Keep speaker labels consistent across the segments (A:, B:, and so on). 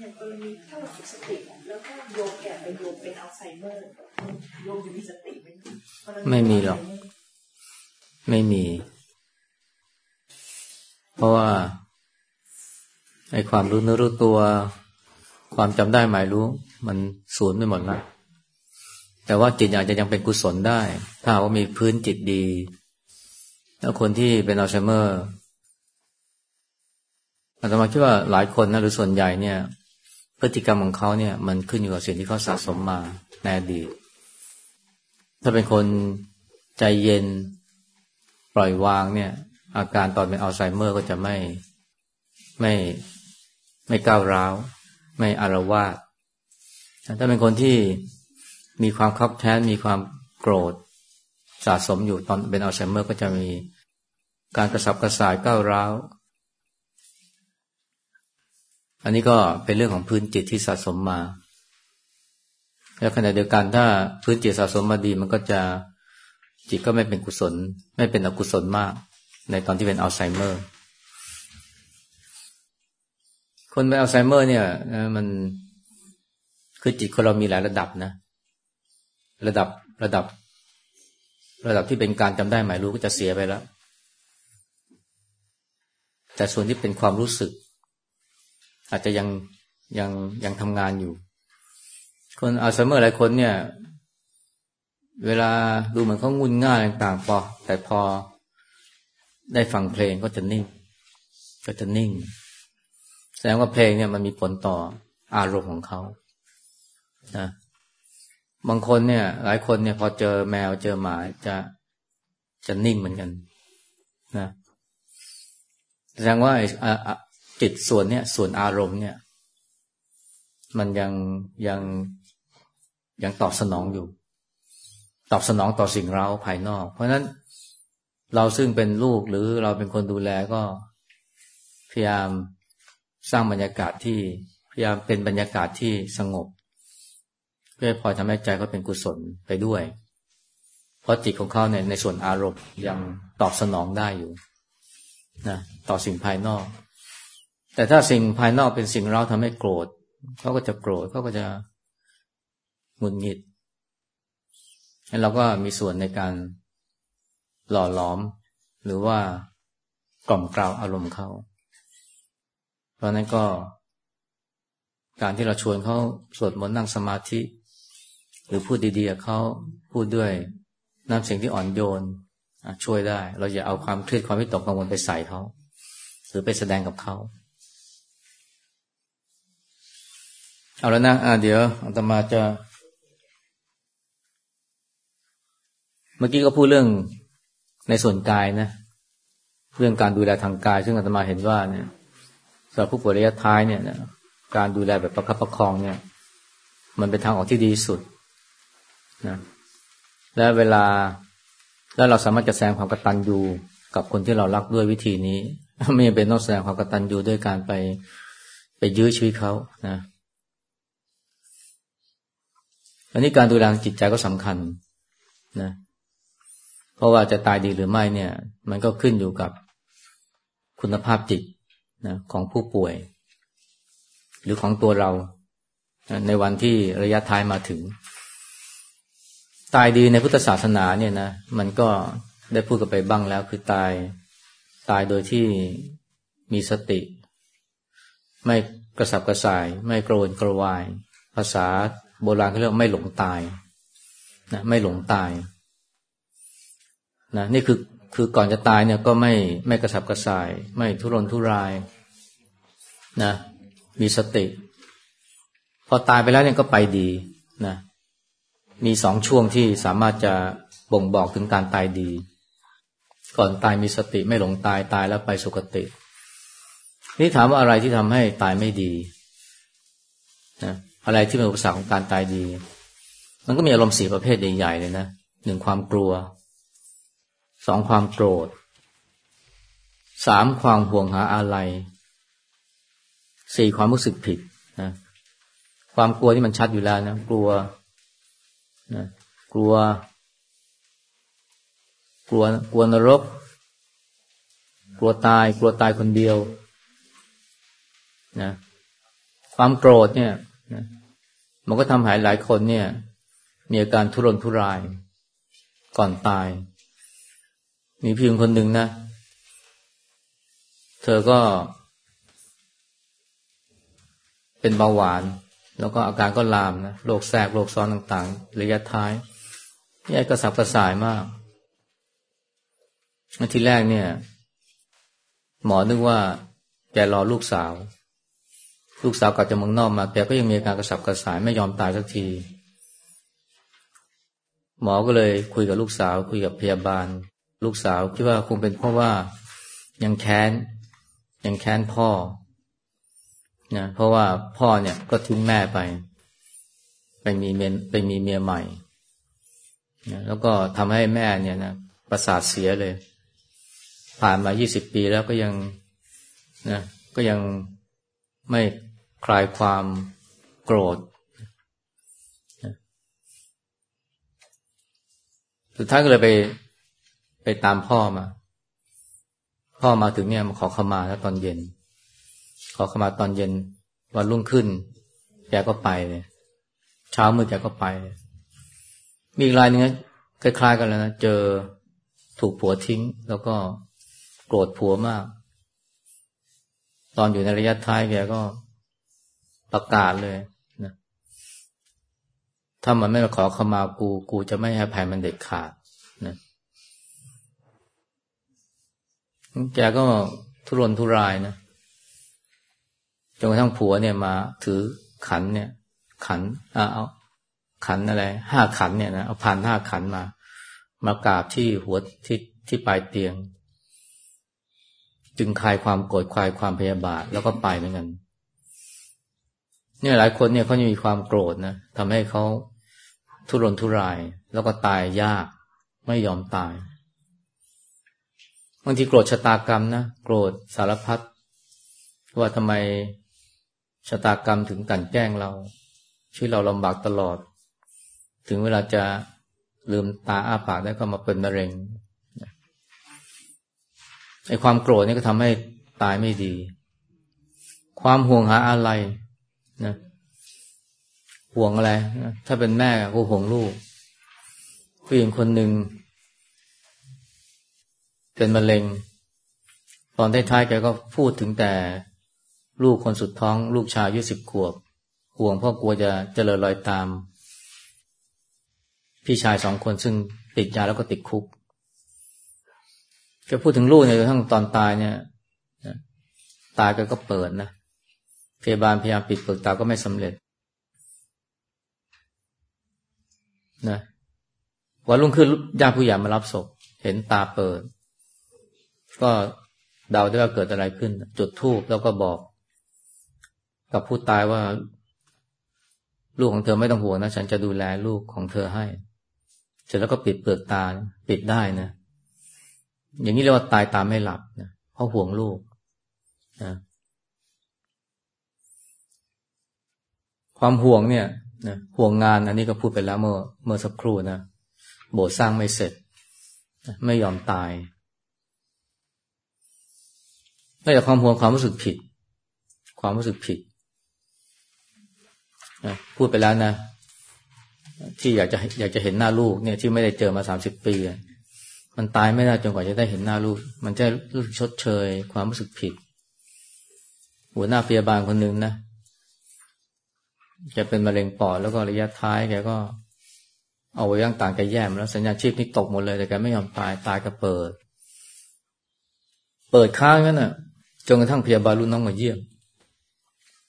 A: อย่างกรณีถ้าเราฝึกสติแล้วก็โยมแก่ไปโยมเป็นอัลไซเมอร์โยมจะมีสติไหม
B: ไม่มีหรอก ไม่มี เพราะว่าไอ้ความรู้เนื้อรู้ตัว ความจำได้หมายรู้ มันสูญไปหมดแล้วแต่ว่าจิตอาจจะยังเป็นกุศลได้ ถ้าว่ามีพื้นจิตดี แล้วคนที่เป็นอัลไซเมอร์ อาตมาคิดว่าหลายคนนะหรือส่วนใหญ่เนี่ย พฤติกรรมของเขาเนี่ย มันขึ้นอยู่กับสิ่งที่เขาสะสมมาในอดีตถ้าเป็นคนใจเย็นปล่อยวางเนี่ย อาการตอนเป็นอัลไซเมอร์ก็จะไม่ไม่ไม่ก้าวร้าว ไม่อารวาสถ้าเป็นคนที่มีความคับแค้นมีความโกรธสะสมอยู่ตอนเป็นอัลไซเมอร์ก็จะมีการกระสับกระส่ายก้าวร้าว อันนี้ก็เป็นเรื่องของพื้นจิตที่สะสมมา แล้วขณะเดียวกันถ้าพื้นจิตสะสมมาดี มันก็จะจิตก็ไม่เป็นกุศล ไม่เป็นอกุศลมาก ในตอนที่เป็นอัลไซเมอร์ คนเป็นอัลไซเมอร์ เนี่ยมันคือจิตคนเรามีหลายระดับนะ ระดับระดับ ระดับที่เป็นการจำได้หมายรู้ก็จะเสียไปแล้ว แต่ส่วนที่เป็นความรู้สึก อาจจะยังยังยังทำงานอยู่ คนอัลไซเมอร์หลายคนเนี่ย เวลาดูเหมือนเขางุนง่ายต่างๆพอแต่พอได้ฟังเพลงก็จะนิ่ง ก็จะนิ่ง แสดงว่าเพลงเนี่ยมันมีผลต่ออารมณ์ของเขานะบางคนเนี่ย หลายคนเนี่ยพอเจอแมวเจอหมาจะจะนิ่งเหมือนกันนะแสดงว่า จิตส่วนเนี่ยส่วนอารมณ์เนี่ย มันยังยังยังตอบสนองอยู่ ตอบสนองต่อสิ่งเราภายนอก เพราะฉะนั้นเราซึ่งเป็นลูกหรือเราเป็นคนดูแลก็พยายามสร้างบรรยากาศที่พยายามเป็นบรรยากาศที่สงบ เพื่อพอทำให้ใจเขาเป็นกุศลไปด้วย เพราะจิตของเขาเนี่ยในส่วนอารมณ์ยังตอบสนองได้อยู่นะต่อสิ่งภายนอก แต่ถ้าสิ่งภายนอกเป็นสิ่งเราทำให้โกรธเขาก็จะโกรธเขาก็จะหงุดหงิดแล้วเราก็มีส่วนในการหล่อหลอม หรือว่ากล่อมกล่าวอารมณ์เขา เพราะนั้นก็ การที่เราชวนเขาสวดมนต์นั่งสมาธิ หรือพูดดีๆกับเขาพูดด้วยน้ำเสียงที่อ่อนโยนช่วยได้ เราอย่าเอาความเครียดความวิตกกังวลไปใส่เขา หรือไปแสดงกับเขา เอาแล้วนะะเดี๋ยวอาตมาจะ เมื่อกี้ก็พูดเรื่องในส่วนกายนะ เรื่องการดูแลทางกาย ซึ่งอาตมาเห็นว่าเนี่ยสำหรับผู้ป่วยระยะท้ายเนี่ยการดูแลแบบประคับประคองเนี่ย มันเป็นทางออกที่ดีสุดนะและเวลาแล้วเราสามารถจะแสดงความกตัญญูกับคนที่เรารักด้วยวิธีนี้ ไม่เป็นต้องแสดงความกตัญญูด้วยการไปไปยื้อชีวิตเขานะ อันนี้การดูแลจิตใจก็สำคัญนะ เพราะว่าจะตายดีหรือไม่เนี่ย มันก็ขึ้นอยู่กับคุณภาพจิตนะของผู้ป่วย หรือของตัวเรา ในวันที่ระยะท้ายมาถึง ตายดีในพุทธศาสนาเนี่ยนะมันก็ได้พูดกันไปบ้างแล้ว คือตายตายโดยที่มีสติ ไม่กระสับกระส่าย ไม่โกรนกระวาย ภาษา โบราณเขาเรียกไม่หลงตายนะไม่หลงตายนะนี่คือคือก่อนจะตายเนี่ยก็ไม่ไม่กระสับกระส่าย ไม่ทุรนทุรายนะมีสติ พอตายไปแล้วเนี่ยก็ไปดีนะมีสองช่วงที่สามารถจะบ่งบอกถึงการตายดี ก่อนตายมีสติไม่หลงตายตายแล้วไปสุคติ นี่ถามว่าอะไรที่ทำให้ตายไม่ดี อะไรที่เป็นอุปสรรคของการตายดี มันก็มีอารมณ์สี่ประเภทใหญ่ๆเลยนะหนึ่งความกลัวสองความโกรธสามความห่วงหาอะไรสี่ความรู้สึกผิดนะความกลัวที่มันชัดอยู่แล้วนะกลัวนะกลัว กลัวกลัวนรก กลัวตาย กลัวตายคนเดียวนะความโกรธเนี่ย มันก็ทำให้หลายคนเนี่ย มีอาการทุรนทุราย ก่อนตาย มีพี่หญิงคนหนึ่งนะ เธอก็ เป็นเบาหวาน แล้วก็อาการก็ลามนะโรคแทรกโรคซ้อนต่างๆระยะท้ายนี่กระสับกระส่ายมากทีแรกเนี่ย หมอนึกว่าแกรอลูกสาว ลูกสาวกลับจากเมืองนอกมาแกก็ยังมีอาการกระสับกระส่ายไม่ยอมตายสักที หมอก็เลยคุยกับลูกสาว คุยกับพยาบาล ลูกสาวคิดว่าคงเป็นเพราะว่ายังแค้น ยังแค้นพ่อนะเพราะว่าพ่อเนี่ยก็ทิ้งแม่ไป ไปมีเมียไปมีเมียใหม่นะแล้วก็ทำให้แม่เนี่ยนะประสาทเสียเลย ผ่านมายี่สิบปีแล้วก็ยังนะก็ยังไม่ คลายความโกรธ สุดท้ายก็เลยไปไปตามพ่อมา พ่อมาถึงเนี่ยมาขอขมาแล้วตอนเย็น ขอขมาตอนเย็นวันรุ่งขึ้นแกก็ไปเลย เช้ามืดแกก็ไปเลยมีอีกรายนึงคล้ายๆกันแล้วนะเจอถูกผัวทิ้ง แล้วก็โกรธผัวมาก ตอนอยู่ในระยะท้ายแกก็ ประกาศเลยนะถ้ามันไม่มาขอขมากู กูจะไม่ให้ภัยมันเด็ดขาดนะแกก็ทุรนทุรายนะจนกระทั่งผัวเนี่ยมา ถือขันเนี่ย ขันเอาขันอะไรห้าขันเนี่ยนะเอาผ่านห้าขันมา มากราบที่หัวที่ที่ปลายเตียง จึงคลายความโกรธคลายความพยาบาทแล้วก็ไปเหมือนกัน เนี่ยหลายคนเนี่ยเขาจะมีความโกรธนะทำให้เขาทุรนทุราย แล้วก็ตายยาก ไม่ยอมตายบางทีโกรธชะตากรรมนะโกรธสารพัดว่าทำไมชะตากรรมถึงกันแกล้งเราชีวิตเราลำบากตลอด ถึงเวลาจะลืมตาอ้าปากได้ก็มาเป็นมะเร็งไอ้ความโกรธนี่ก็ทำให้ตายไม่ดี ความห่วงหาอะไร นะห่วงอะไรถ้าเป็นแม่ก็ห่วงลูกผู้หญิงคนหนึ่งเป็นมะเร็ง ตอนท้ายๆแกก็พูดถึงแต่ลูกคนสุดท้องลูกชายอายุสิบขวบ ห่วงพราะกลัวจะเจริญรอยตาม พี่ชายสองคนซึ่งติดยาแล้วก็ติดคุกจะพูดถึงลูกเนี่ยทั้งตอนตายเนี่ยตายแกก็เปิดนะ พยาบาลพยายามปิดเปลือกตาก็ไม่สำเร็จนะวันรุ่งขึ้นญาติผู้ใหญ่มารับศพ เห็นตาเปิด ก็เดาได้ว่าเกิดอะไรขึ้น จุดทูบแล้วก็บอก กับผู้ตายว่า ลูกของเธอไม่ต้องห่วงนะ ฉันจะดูแลลูกของเธอให้ เสร็จแล้วก็ปิดเปลือกตาปิดได้นะ อย่างนี้เรียกว่าตายตามไม่หลับนะเพราะห่วงลูกนะ ความห่วงเนี่ยนะห่วงงานอันนี้ก็พูดไปแล้วเมื่อเมื่อสักครู่นะโบสถ์สร้างไม่เสร็จ ไม่ยอมตายไม่แต่ความห่วงความรู้สึกผิด ความรู้สึกผิดนะพูดไปแล้วนะ ที่อยากจะอยากจะเห็นหน้าลูกเนี่ยที่ไม่ได้เจอมาสามสิบปีมันตายไม่ได้จนกว่าจะได้เห็นหน้าลูก มันจะรู้สึกชดเชย ความรู้สึกผิด หัวหน้าพยาบาลคนหนึ่งนะ แกเป็นมะเร็งปอดแล้วก็ระยะท้ายแกก็เอาไว้ย่างต่างแกแย่มแล้วสัญญาชีพนี่ตกหมดเลยแต่แกไม่ยอมตายตายก็เปิด เปิดค้างนั่นน่ะจนกระทั่งพยาบาลรุ่นน้องมาเยี่ยม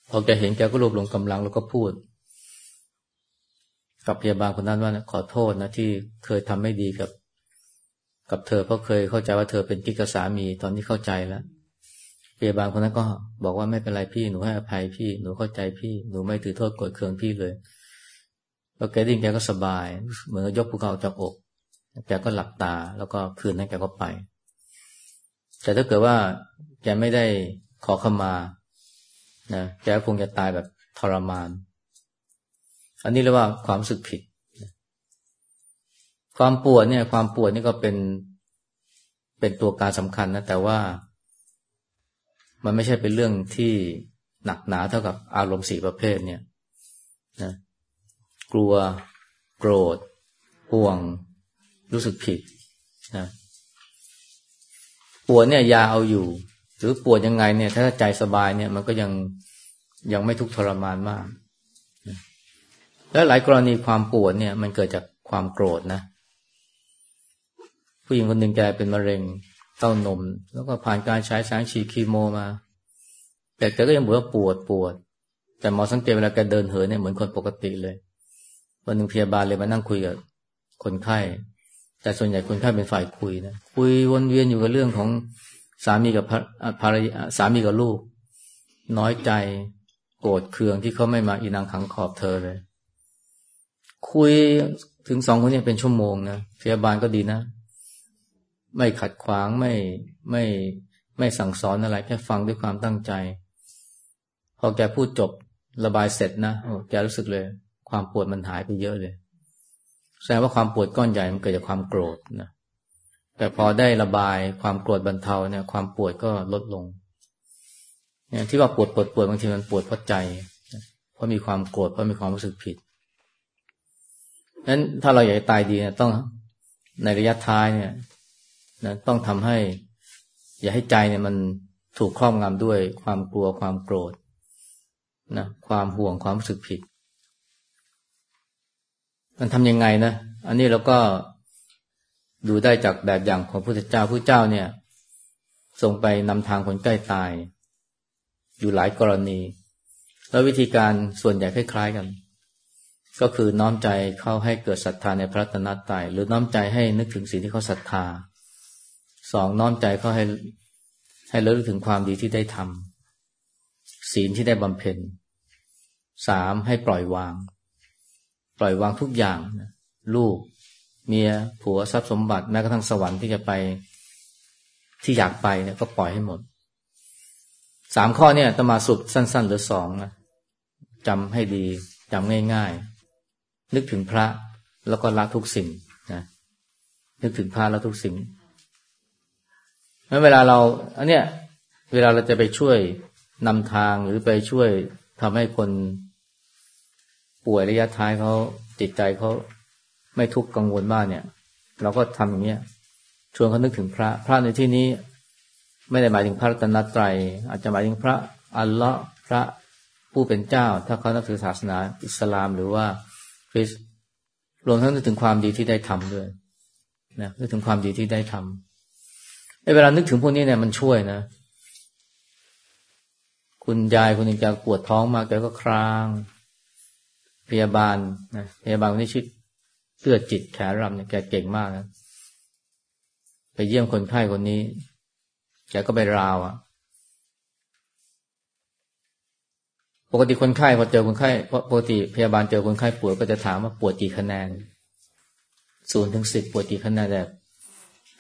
B: พอแกเห็นแกก็รวบรวมกำลังแล้วก็พูด กับพยาบาลคนนั้นว่าขอโทษนะที่เคยทำไม่ดีกับ กับเธอเพราะเคยเข้าใจว่าเธอเป็นกิ๊กสามีตอนนี้เข้าใจแล้ว พยาบาลคนนั้นก็บอกว่าไม่เป็นไรพี่หนูให้อภัยพี่หนูเข้าใจพี่หนูไม่ถือโทษกดเคืองพี่เลยแล้วแกดิ้งแกก็สบาย เหมือนยกภูเขาจากอกแกก็หลับตา แล้วก็คืนนั้นแกก็ไป แต่ถ้าเกิดว่าแกไม่ได้ขอขมานะแกคงจะตายแบบทรมาน อันนี้เรียกว่าความรู้สึกผิด ความปวดเนี่ย ความปวดนี่ก็เป็นเป็นตัวการสำคัญนะแต่ว่า มันไม่ใช่เป็นเรื่องที่หนักหนาเท่ากับอารมณ์สี่ประเภทเนี่ยนะกลัวโกรธห่วง รู้สึกผิดนะปวดเนี่ยยาเอาอยู่ หรือปวดยังไงเนี่ย ถ้าใจสบายเนี่ย มันก็ยังยังไม่ทุกข์ทรมานมากแล้วหลายกรณีความปวดเนี่ย มันเกิดจากความโกรธนะผู้หญิงคนหนึ่งแกเป็นมะเร็ง เต้านม แล้วก็ผ่านการใช้สารฉีดคีโมมา แต่แกก็ยังบอกว่าปวดปวด แต่หมอสังเกตเวลาแกเดินเหินเนี่ยเหมือนคนปกติเลย วันหนึ่งพยาบาลเลยมานั่งคุยกับคนไข้ แต่ส่วนใหญ่คนไข้เป็นฝ่ายคุยนะคุยวนเวียนอยู่กับเรื่องของสามีกับภรรยาสามีกับลูก น้อยใจโกรธเคืองที่เขาไม่มาอีนางขังขอบเธอเลย คุยถึงสองคนเนี้เป็นชั่วโมงนะพยาบาลก็ดีนะ ไม่ขัดขวางไม่ไม่ไม่สั่งสอนอะไรแค่ฟังด้วยความตั้งใจ พอแกพูดจบระบายเสร็จนะโอ้แกรู้สึกเลย ความปวดมันหายไปเยอะเลย แสดงว่าความปวดก้อนใหญ่มันเกิดจากความโกรธนะแต่พอได้ระบายความโกรธบรรเทาเนี่ย ความปวดก็ลดลงเนี่ยที่ว่าปวดปวดปวดบางทีมันปวดเพราะใจเพราะมีความโกรธเพราะมีความรู้สึกผิดนั้นถ้าเราอยากตายดีเนี่ยต้องในระยะท้ายเนี่ย นะต้องทำให้ อย่าให้ใจเนี่ยมันถูกครอบงำด้วยความกลัวความโกรธนะความห่วงความรู้สึกผิด มันทำยังไงนะ อันนี้เราก็ดูได้จากแบบอย่างของพระพุทธเจ้าพระเจ้าเนี่ยทรงไปนำทางคนใกล้ตาย อยู่หลายกรณี แล้ววิธีการส่วนใหญ่คล้ายๆกัน ก็คือน้อมใจเข้าให้เกิดศรัทธาในพระตนตรัยหรือน้อมใจให้นึกถึงสิ่งที่เขาศรัทธา สองน้อมใจเขาให้ ให้เลิกถึงความดีที่ได้ทำศีลที่ได้บำเพ็ญสามให้ปล่อยวาง ปล่อยวางทุกอย่างลูก เมียผัวทรัพย์สมบัติแม้กระทั่งสวรรค์ที่จะไป ที่อยากไปเนี่ยก็ปล่อยให้หมดสามข้อเนี่ยตมาสุบสั้นๆหรือสองนะจำให้ดีจำง่าย ๆ นึกถึงพระแล้วก็ละทุกสิ่งนะนึกถึงพระแล้วทุกสิ่ง แล้วเวลาเราอันเนี้ยเวลาเราจะไปช่วยนำทางหรือไปช่วยทำให้คนป่วยระยะท้ายเขาจิตใจเขาไม่ทุกข์กังวลบ้างเนี่ย เราก็ทำอย่างเนี้ยชวนเขานึกถึงพระพระในที่นี้ไม่ได้หมายถึงพระรัตนตรัย อาจจะหมายถึงพระอัลเลาะห์พระผู้เป็นเจ้า ถ้าเขานับถือศาสนาอิสลามหรือว่าคริสรวมทั้งนึกถึงความดีที่ได้ทำด้วยนะนึกถึงความดีที่ได้ทำ เวลานึกถึงพวกนี้เนี่ยมันช่วยนะ คุณยายคนหนึ่งจะปวดท้องมากแกก็คราง พยาบาลนะพยาบาลคนนี้ชื่อเสื้อจิตแขรำเนี่ยแกเก่งมากนะไปเยี่ยมคนไข้คนนี้แกก็ไปราวอะ่ะ ปกติคนไข้พอเจอคนไข้ปกติพยาบาลเจอคนไข้ปวดก็จะถามว่าปวดกี่คะแนนศูนย์ถึงสิบปวดกี่คะแนนแต่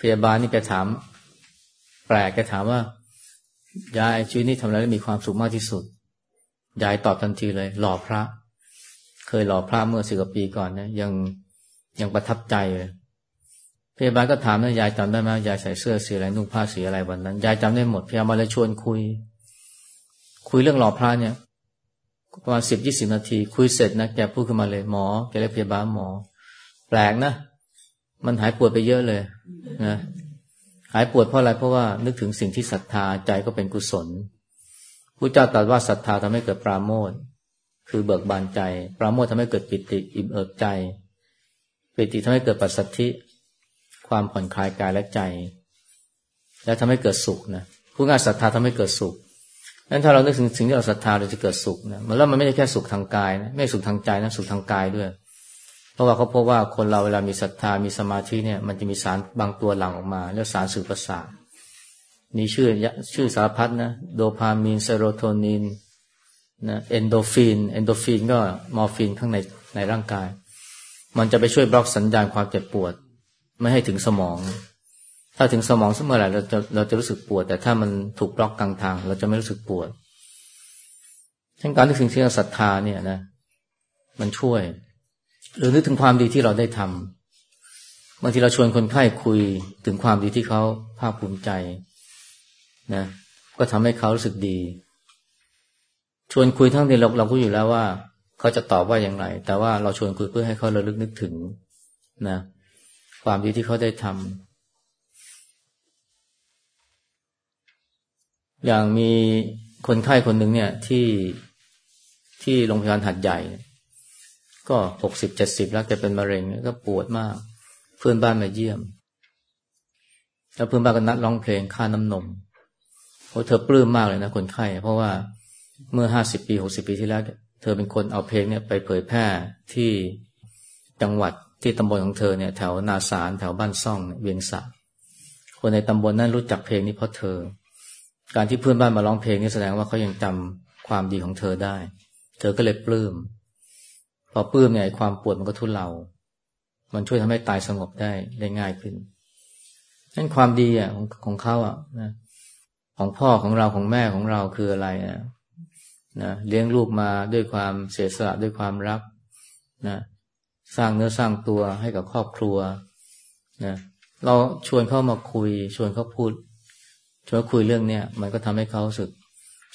B: พยาบาลนี่แกถาม แปลกแกถามว่ายายชีวิตนี้ทำอะไรแล้วมีความสุขมากที่สุด ยายตอบทันทีเลย หล่อพระ เคยหล่อพระเมื่อสิบกว่าปีก่อนนะยังยังประทับใจเลยพยาบาลก็ถามนะยายจำได้ไหมยายใส่เสื้อสีอะไรนุ่งผ้าสีอะไรวันนั้น ยายจำได้หมดพยาบาลเลยชวนคุย คุยเรื่องหล่อพระเนี่ยประมาณสิบยี่สิบนาที คุยเสร็จนะแกพูดขึ้นมาเลยหมอแกเรียกพยาบาลหมอ แปลกนะมันหายปวดไปเยอะเลยนะ หายปวดเพราะอะไรเพราะว่านึกถึงสิ่งที่ศรัทธาใจก็เป็นกุศลพระเจ้าตรัสว่าศรัทธาทำให้เกิดปราโมทคือเบิกบานใจ ปราโมททำให้เกิดปิติอิ่มเอิบใจ ปิติทำให้เกิดปัสสัทธิ ความผ่อนคลายกายและใจ และทำให้เกิดสุขนะผู้งานศรัทธาทำให้เกิดสุขนั้นถ้าเรานึกถึงสิ่งที่เราศรัทธาเราจะเกิดสุขนะมันแล้วมันไม่ใช่แค่สุขทางกายนะไม่สุขทางใจนะสุขทางกายด้วย เพราะว่าเขาพบว่าคนเราเวลามีศรัทธามีสมาธิเนี่ย มันจะมีสารบางตัวหลั่งออกมา แล้วสารสื่อประสาทมีชื่อชื่อสารพัดนะโดพามีนเซโรโทนินนะเอ็นดอร์ฟินเอ็นดอร์ฟินก็มอร์ฟินข้างในในร่างกาย มันจะไปช่วยบล็อกสัญญาณความเจ็บปวด ไม่ให้ถึงสมอง ถ้าถึงสมองเมื่อไหร่เราจะเราจะรู้สึกปวด แต่ถ้ามันถูกบล็อกกลางทาง เราจะไม่รู้สึกปวดทั้งการที่ถึงที่เราศรัทธาเนี่ยนะ มันช่วย หรือนึกถึงความดีที่เราได้ทำบางทีเราชวนคนไข้คุยถึงความดีที่เขาภาคภูมิใจนะก็ทำให้เขารู้สึกดี ชวนคุยทั้งทีเราเราก็อยู่แล้วว่า เขาจะตอบว่าอย่างไร แต่ว่าเราชวนคุยเพื่อให้เขาระลึกนึกถึงนะ ความดีที่เขาได้ทำอย่างมีคนไข้คนหนึ่งเนี่ยที่ที่โรงพยาบาลหัดใหญ่ ก็หกสิบเจ็ดสิบแล้วแกเป็นมะเร็งก็ปวดมาก เพื่อนบ้านมาเยี่ยม แล้วเพื่อนบ้านก็นัดร้องเพลงค่าน้ำนมโอ้เธอปลื้มมากเลยนะคนไข้ เพราะว่าเมื่อห้าสิบปีหกสิบปีที่แล้ว เธอเป็นคนเอาเพลงเนี่ยไปเผยแพร่ที่จังหวัดที่ตำบลของเธอเนี่ยแถวนาสารแถวบ้านซ่องเวียงสะคนในตำบลนั้นรู้จักเพลงนี้เพราะเธอ การที่เพื่อนบ้านมาร้องเพลงนี่แสดงว่าเขายังจำความดีของเธอได้ เธอก็เลยปลื้ม พอปลื้มเนี่ยความปวดมันก็ทุเลา มันช่วยทำให้ตายสงบได้ได้ง่ายขึ้นนั่นความดีอะของของเขาอะนะของพ่อของเราของแม่ของเราคืออะไรนะนะเลี้ยงลูกมาด้วยความเสียสละด้วยความรักนะสร้างเนื้อสร้างตัวให้กับครอบครัวนะเราชวนเข้ามาคุย ชวนเขาพูด ชวนคุยเรื่องเนี้ยมันก็ทำให้เขาสึก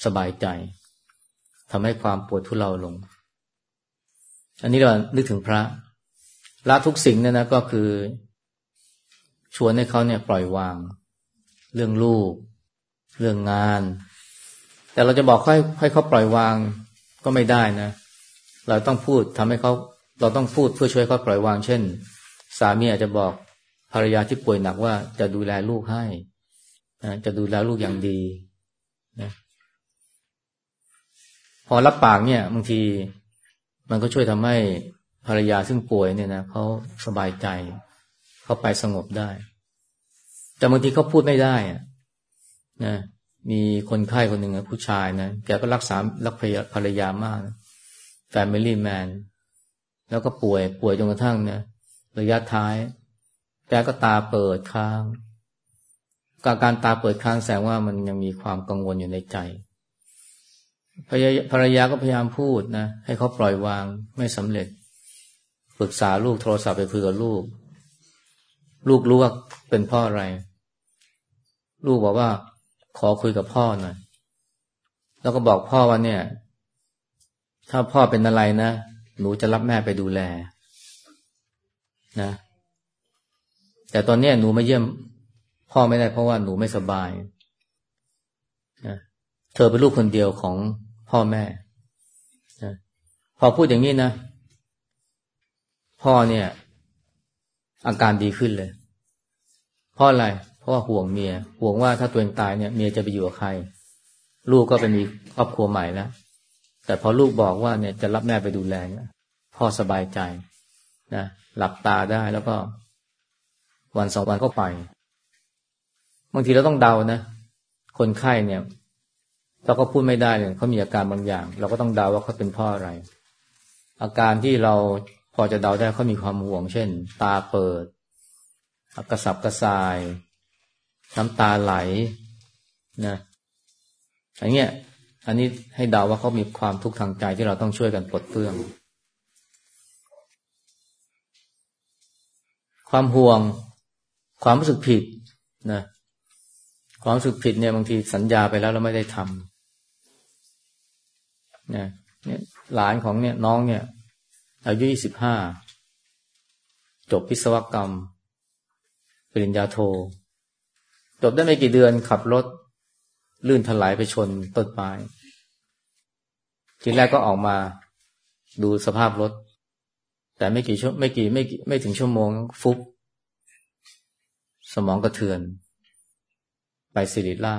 B: สบายใจทำให้ความปวดทุเลาลง อันนี้เรานึกถึงพระละทุกสิ่งเนี่ยนะก็คือ ชวนให้เขาเนี่ยปล่อยวาง เรื่องลูก เรื่องงาน แต่เราจะบอกให้ให้เขาปล่อยวางก็ไม่ได้นะ เราต้องพูดทำให้เขาเราต้องพูดเพื่อช่วยเขาปล่อยวาง เช่น สามีอาจจะบอกภรรยาที่ป่วยหนักว่าจะดูแลลูกให้นะจะดูแลลูกอย่างดีนะพอรับปากเนี่ยบางที มันก็ช่วยทำให้ภรรยาซึ่งป่วยเนี่ยนะเขาสบายใจ เขาไปสงบได้ แต่บางทีเขาพูดไม่ได้อะนะมีคนไข้คนหนึ่งนะผู้ชายนะแกก็รักษารักภรรยามากแฟมิลี่แมนแล้วก็ป่วยป่วยจนกระทั่งเนี่ยระยะท้าย แกก็ตาเปิดค้าง การตาเปิดค้างแสดงว่ามันยังมีความกังวลอยู่ในใจ ภรรยาก็พยายามพูดนะให้เขาปล่อยวางไม่สำเร็จปรึกษาลูกโทรศัพท์ไปคุยกับลูก ลูกรู้ว่าเป็นพ่ออะไร ลูกบอกว่า ขอคุยกับพ่อหน่อยแล้วก็บอกพ่อว่าเนี่ย ถ้าพ่อเป็นอะไรนะหนูจะรับแม่ไปดูแล นะ แต่ตอนนี้หนูมาเยี่ยม พ่อไม่ได้เพราะว่าหนูไม่สบาย เธอเป็นลูกคนเดียวของพ่อแม่นะพอพูดอย่างนี้นะ พ่อเนี่ย อาการดีขึ้นเลย เพราะอะไร เพราะว่าห่วงเมีย ห่วงว่าถ้าตัวเองตายเนี่ยเมียจะไปอยู่กับใคร ลูกก็เป็นมีครอบครัวใหม่แล้ว แต่พอลูกบอกว่าเนี่ยจะรับแม่ไปดูแลเนี่ยพ่อสบายใจนะหลับตาได้แล้วก็วันสองวันก็ไป บางทีเราต้องเดานะ คนไข้เนี่ย เราก็พูดไม่ได้เลยเขามีอาการบางอย่าง เราก็ต้องเดาว่าเขาเป็นพ่ออะไร อาการที่เราพอจะเดาได้เขามีความห่วง เช่น ตาเปิดกระสับกระส่าย น้ำตาไหลนะอันเนี้ยอันนี้ให้เดาว่าเขามีความทุกข์ทางใจที่เราต้องช่วยกันปลดเปลื้อง ความห่วง ความรู้สึกผิดนะ ความรู้สึกผิดเนี่ยบางทีสัญญาไปแล้วเราไม่ได้ทำ นะเนี่ยหลานของเนี่ยน้องเนี่ย อายุยี่สิบห้าจบวิศวกรรม ปริญญาโท จบได้ไม่กี่เดือนขับรถ ลื่นถลายไปชนต้นไม้ทีแรกก็ออกมาดูสภาพรถ แต่ไม่กี่ชั่วไม่กี่ไม่ไม่ถึงชั่วโมงฟุบสมองกระเทือน ไปสิริรา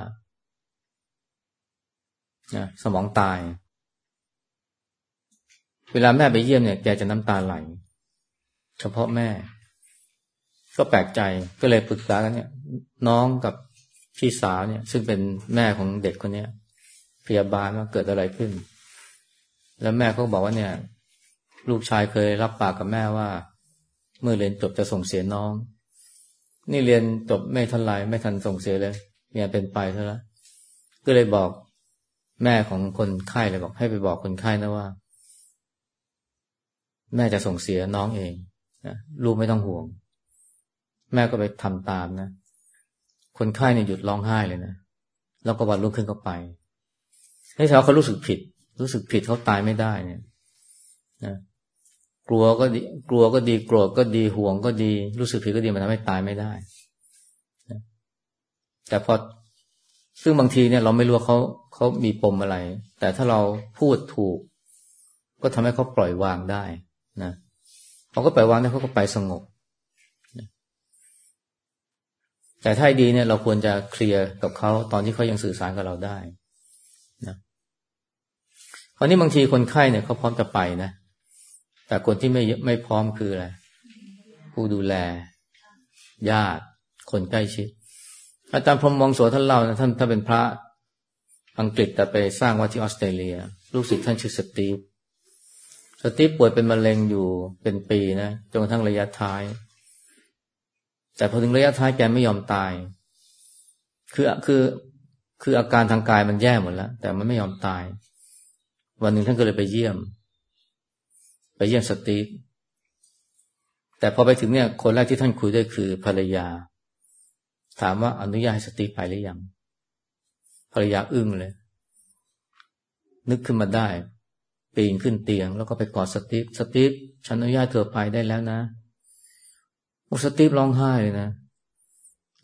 B: นะสมองตาย เวลาแม่ไปเยี่ยมเนี่ยแกจะน้ำตาไหล เฉพาะแม่ ก็แปลกใจก็เลยปรึกษากันเนี่ย น้องกับพี่สาวเนี่ย ซึ่งเป็นแม่ของเด็กคนเนี้ยพยาบาลว่าเกิดอะไรขึ้น แล้วแม่เขาบอกว่าเนี่ย ลูกชายเคยรับปากกับแม่ว่า เมื่อเรียนจบจะส่งเสียน้อง นี่เรียนจบไม่ทันไรไม่ทันส่งเสียเลยเนี่ยเป็นไปเท่าแล้วก็เลยบอกแม่ของคนไข้เลยบอกให้ไปบอกคนไข้นะว่า แม่จะส่งเสียน้องเองนะลูกไม่ต้องห่วง แม่ก็ไปทำตามนะ คนไข้เนี่ยหยุดร้องไห้เลยนะแล้วก็วันรุ่งขึ้นก็ไปให้ชาวเขารู้สึกผิด รู้สึกผิดเขาตายไม่ได้เนี่ยนะกลัวก็ดีกลัวก็ดีโกรธก็ดีห่วงก็ดี รู้สึกผิดก็ดีมันทำให้ตายไม่ได้นะแต่พอซึ่งบางทีเนี่ย เราไม่รู้ว่าเขาเขามีปมอะไร แต่ถ้าเราพูดถูก ก็ทำให้เขาปล่อยวางได้ นะเขาก็ปล่อยวางได้เขาก็ไปสงบแต่ถ้าดีเนี่ย เราควรจะเคลียร์กับเขาตอนที่เขายังสื่อสารกับเราได้นะคราวนี้บางทีคนไข้เนี่ยเขาพร้อมจะไปนะแต่คนที่ไม่ไม่พร้อมคืออะไรผู้ดูแล ญาติคนใกล้ชิด อาจารย์พรมมองโสท่านเล่านะท่านถ้าเป็นพระอังกฤษแต่ไปสร้างวัดที่ออสเตรเลีย ลูกศิษย์ท่านชื่อสตีฟ สตีฟป่วยเป็นมะเร็งอยู่เป็นปีนะจนกระทั่งระยะท้าย แต่พอถึงระยะท้ายแกไม่ยอมตาย คือคือคืออาการทางกายมันแย่หมดแล้ว แต่มันไม่ยอมตาย วันหนึ่งท่านก็เลยไปเยี่ยม ไปเยี่ยมสตีฟแต่พอไปถึงเนี่ย คนแรกที่ท่านคุยด้วยคือภรรยา ถามว่าอนุญาตให้สตีฟไปหรือยังภรรยาอึ้งเลย นึกขึ้นมาได้ ปีนขึ้นเตียง แล้วก็ไปกอดสตีฟสตีฟฉันอนุญาตเธอไปได้แล้วนะโอสตีฟร้องไห้เลยนะ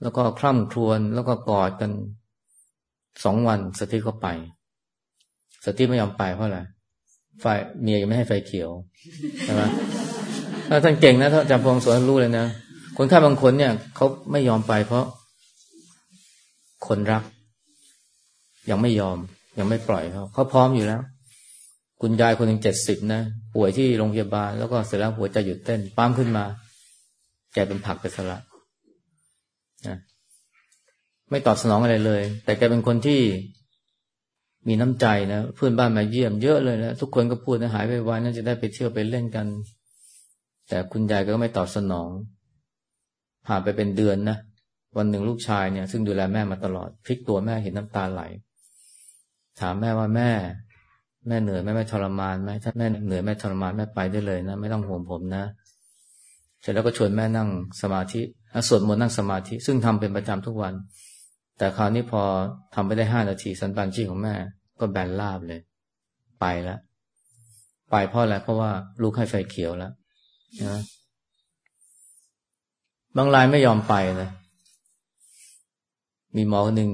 B: แล้วก็คร่ำครวญแล้วก็กอดกันสองวันสตีฟก็ไป สตีฟไม่ยอมไปเพราะอะไรไฟเมียยังไม่ให้ไฟเขียวใช่ไหมถ้าท่านเก่งนะถ้าจำพงศวนรู้เลยนะคนข้าบางคนเนี่ยเขาไม่ยอมไปเพราะ คนรัก ยังไม่ยอม ยังไม่ปล่อยเขาเขาพร้อมอยู่แล้ว คุณยายคนหนึ่งเจ็ดสิบนะป่วยที่โรงพยาบาล แล้วก็เสร็จแล้วหัวใจหยุดเต้นปั้มขึ้นมา แกเป็นผักไปซะละนะไม่ตอบสนองอะไรเลย แต่แกเป็นคนที่มีน้ำใจนะเพื่อนบ้านมาเยี่ยมเยอะเลยนะทุกคนก็พูดนะหายไปวันน่าจะได้ไปเที่ยวไปเล่นกัน แต่คุณยายก็ไม่ตอบสนอง ผ่านไปเป็นเดือนนะวันหนึ่งลูกชายเนี่ย ซึ่งดูแลแม่มาตลอดพลิกตัวแม่เห็นน้ำตาไหล ถามแม่ว่าแม่ แม่เหนื่อยแม่ไม่ทรมานไหมถ้าแม่เหนื่อยแม่ทรมานแม่ไปได้เลยนะ ไม่ต้องห่วงผมนะเสร็จแล้วก็ชวนแม่นั่งสมาธิสวดมนต์นั่งสมาธิ ซึ่งทำเป็นประจำทุกวัน แต่คราวนี้พอทำไปได้ห้านาทีสันตานจีของแม่ ก็แบนลาบเลย ไปแล้วไปเพราะอะไรเพราะว่าลูกให้ไฟเขียวแล้วนะบางรายไม่ยอมไปนะมีหมอคนหนึ่ง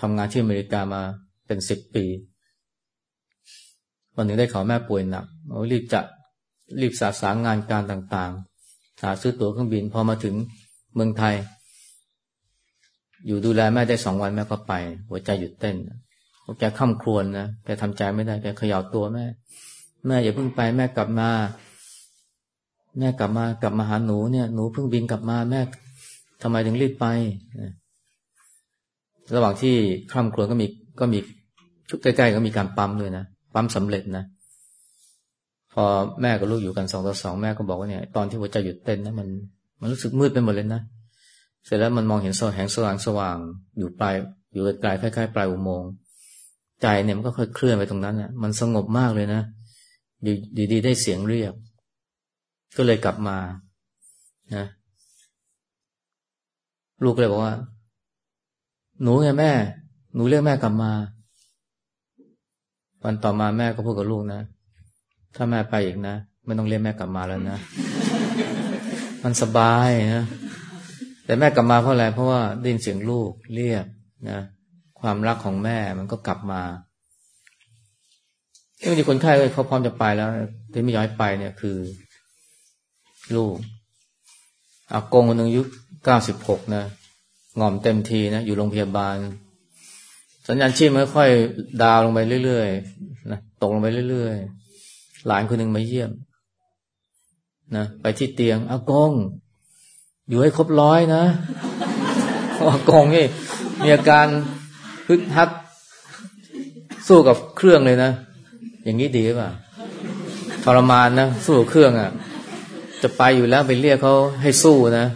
B: ทำงานที่อเมริกามาเป็นสิบปี วันหนึ่งได้ข่าวแม่ป่วยหนักเขารีบจัดรีบสาสางงานการต่างๆ หาซื้อตั๋วเครื่องบินพอมาถึงเมืองไทย อยู่ดูแลแม่ได้สองวันแม่ก็ไป หัวใจหยุดเต้นแกข้ามครวนนะแกทำใจไม่ได้แกเขย่าตัวแม่ แม่อย่าเพิ่งไปแม่กลับมา แม่กลับมากลับมาหาหนูเนี่ยหนูเพิ่งบินกลับมาแม่ทำไมถึงรีบไประหว่างที่ข้ามครวนก็มีก็มีใกล้ๆก็มีการปั๊มด้วยนะ ปั๊มสำเร็จนะ พอแม่กับลูกอยู่กันสองต่อสองแม่ก็บอกว่าเนี่ยตอนที่หัวใจหยุดเต้นนะมัน มันรู้สึกมืดไปหมดเลยนะ เสร็จแล้วมันมองเห็นสแสงสว่างสว่างอยู่ปลายอยู่ไกลคล้ายๆปลายอุโมงค์ใจเนี่ยมันก็ค่อยเคลื่อนไปตรงนั้นเนี่ยมันสงบมากเลยนะอยู่ดีๆได้เสียงเรียก ก็เลยกลับมานะลูกเลยบอกว่า หนูไงแม่ หนูเรียกแม่กลับมา วันต่อมาแม่ก็พูดกับลูกนะ ถ้าแม่ไปอีกนะ ไม่ต้องเรียกแม่กลับมาแล้วนะ มันสบายนะ แต่แม่กลับมาเพราะอะไร เพราะว่าได้ยินเสียงลูกเรียกนะ ความรักของแม่มันก็กลับมาที่มีคนไข้เขาพร้อมจะไปแล้วที่ไม่ยอมไปเนี่ยคือ ลูกอากงคนหนึ่งอายุเก้าสิบหกนะ งอมเต็มทีนะ อยู่โรงพยาบาล สัญญาณชีพมันค่อยดาวลงไปเรื่อยๆนะตกลงไปเรื่อยๆ หลานคนหนึ่งมาเยี่ยมนะไปที่เตียงอากง อยู่ให้ครบร้อยนะอากงนี่มีอาการฮึดฮัดสู้กับเครื่องเลยนะ อย่างนี้ดีป่ะทรมานนะ สู้เครื่องอะ่ะ จะไปอยู่แล้วไปเรียกเขาให้สู้นะ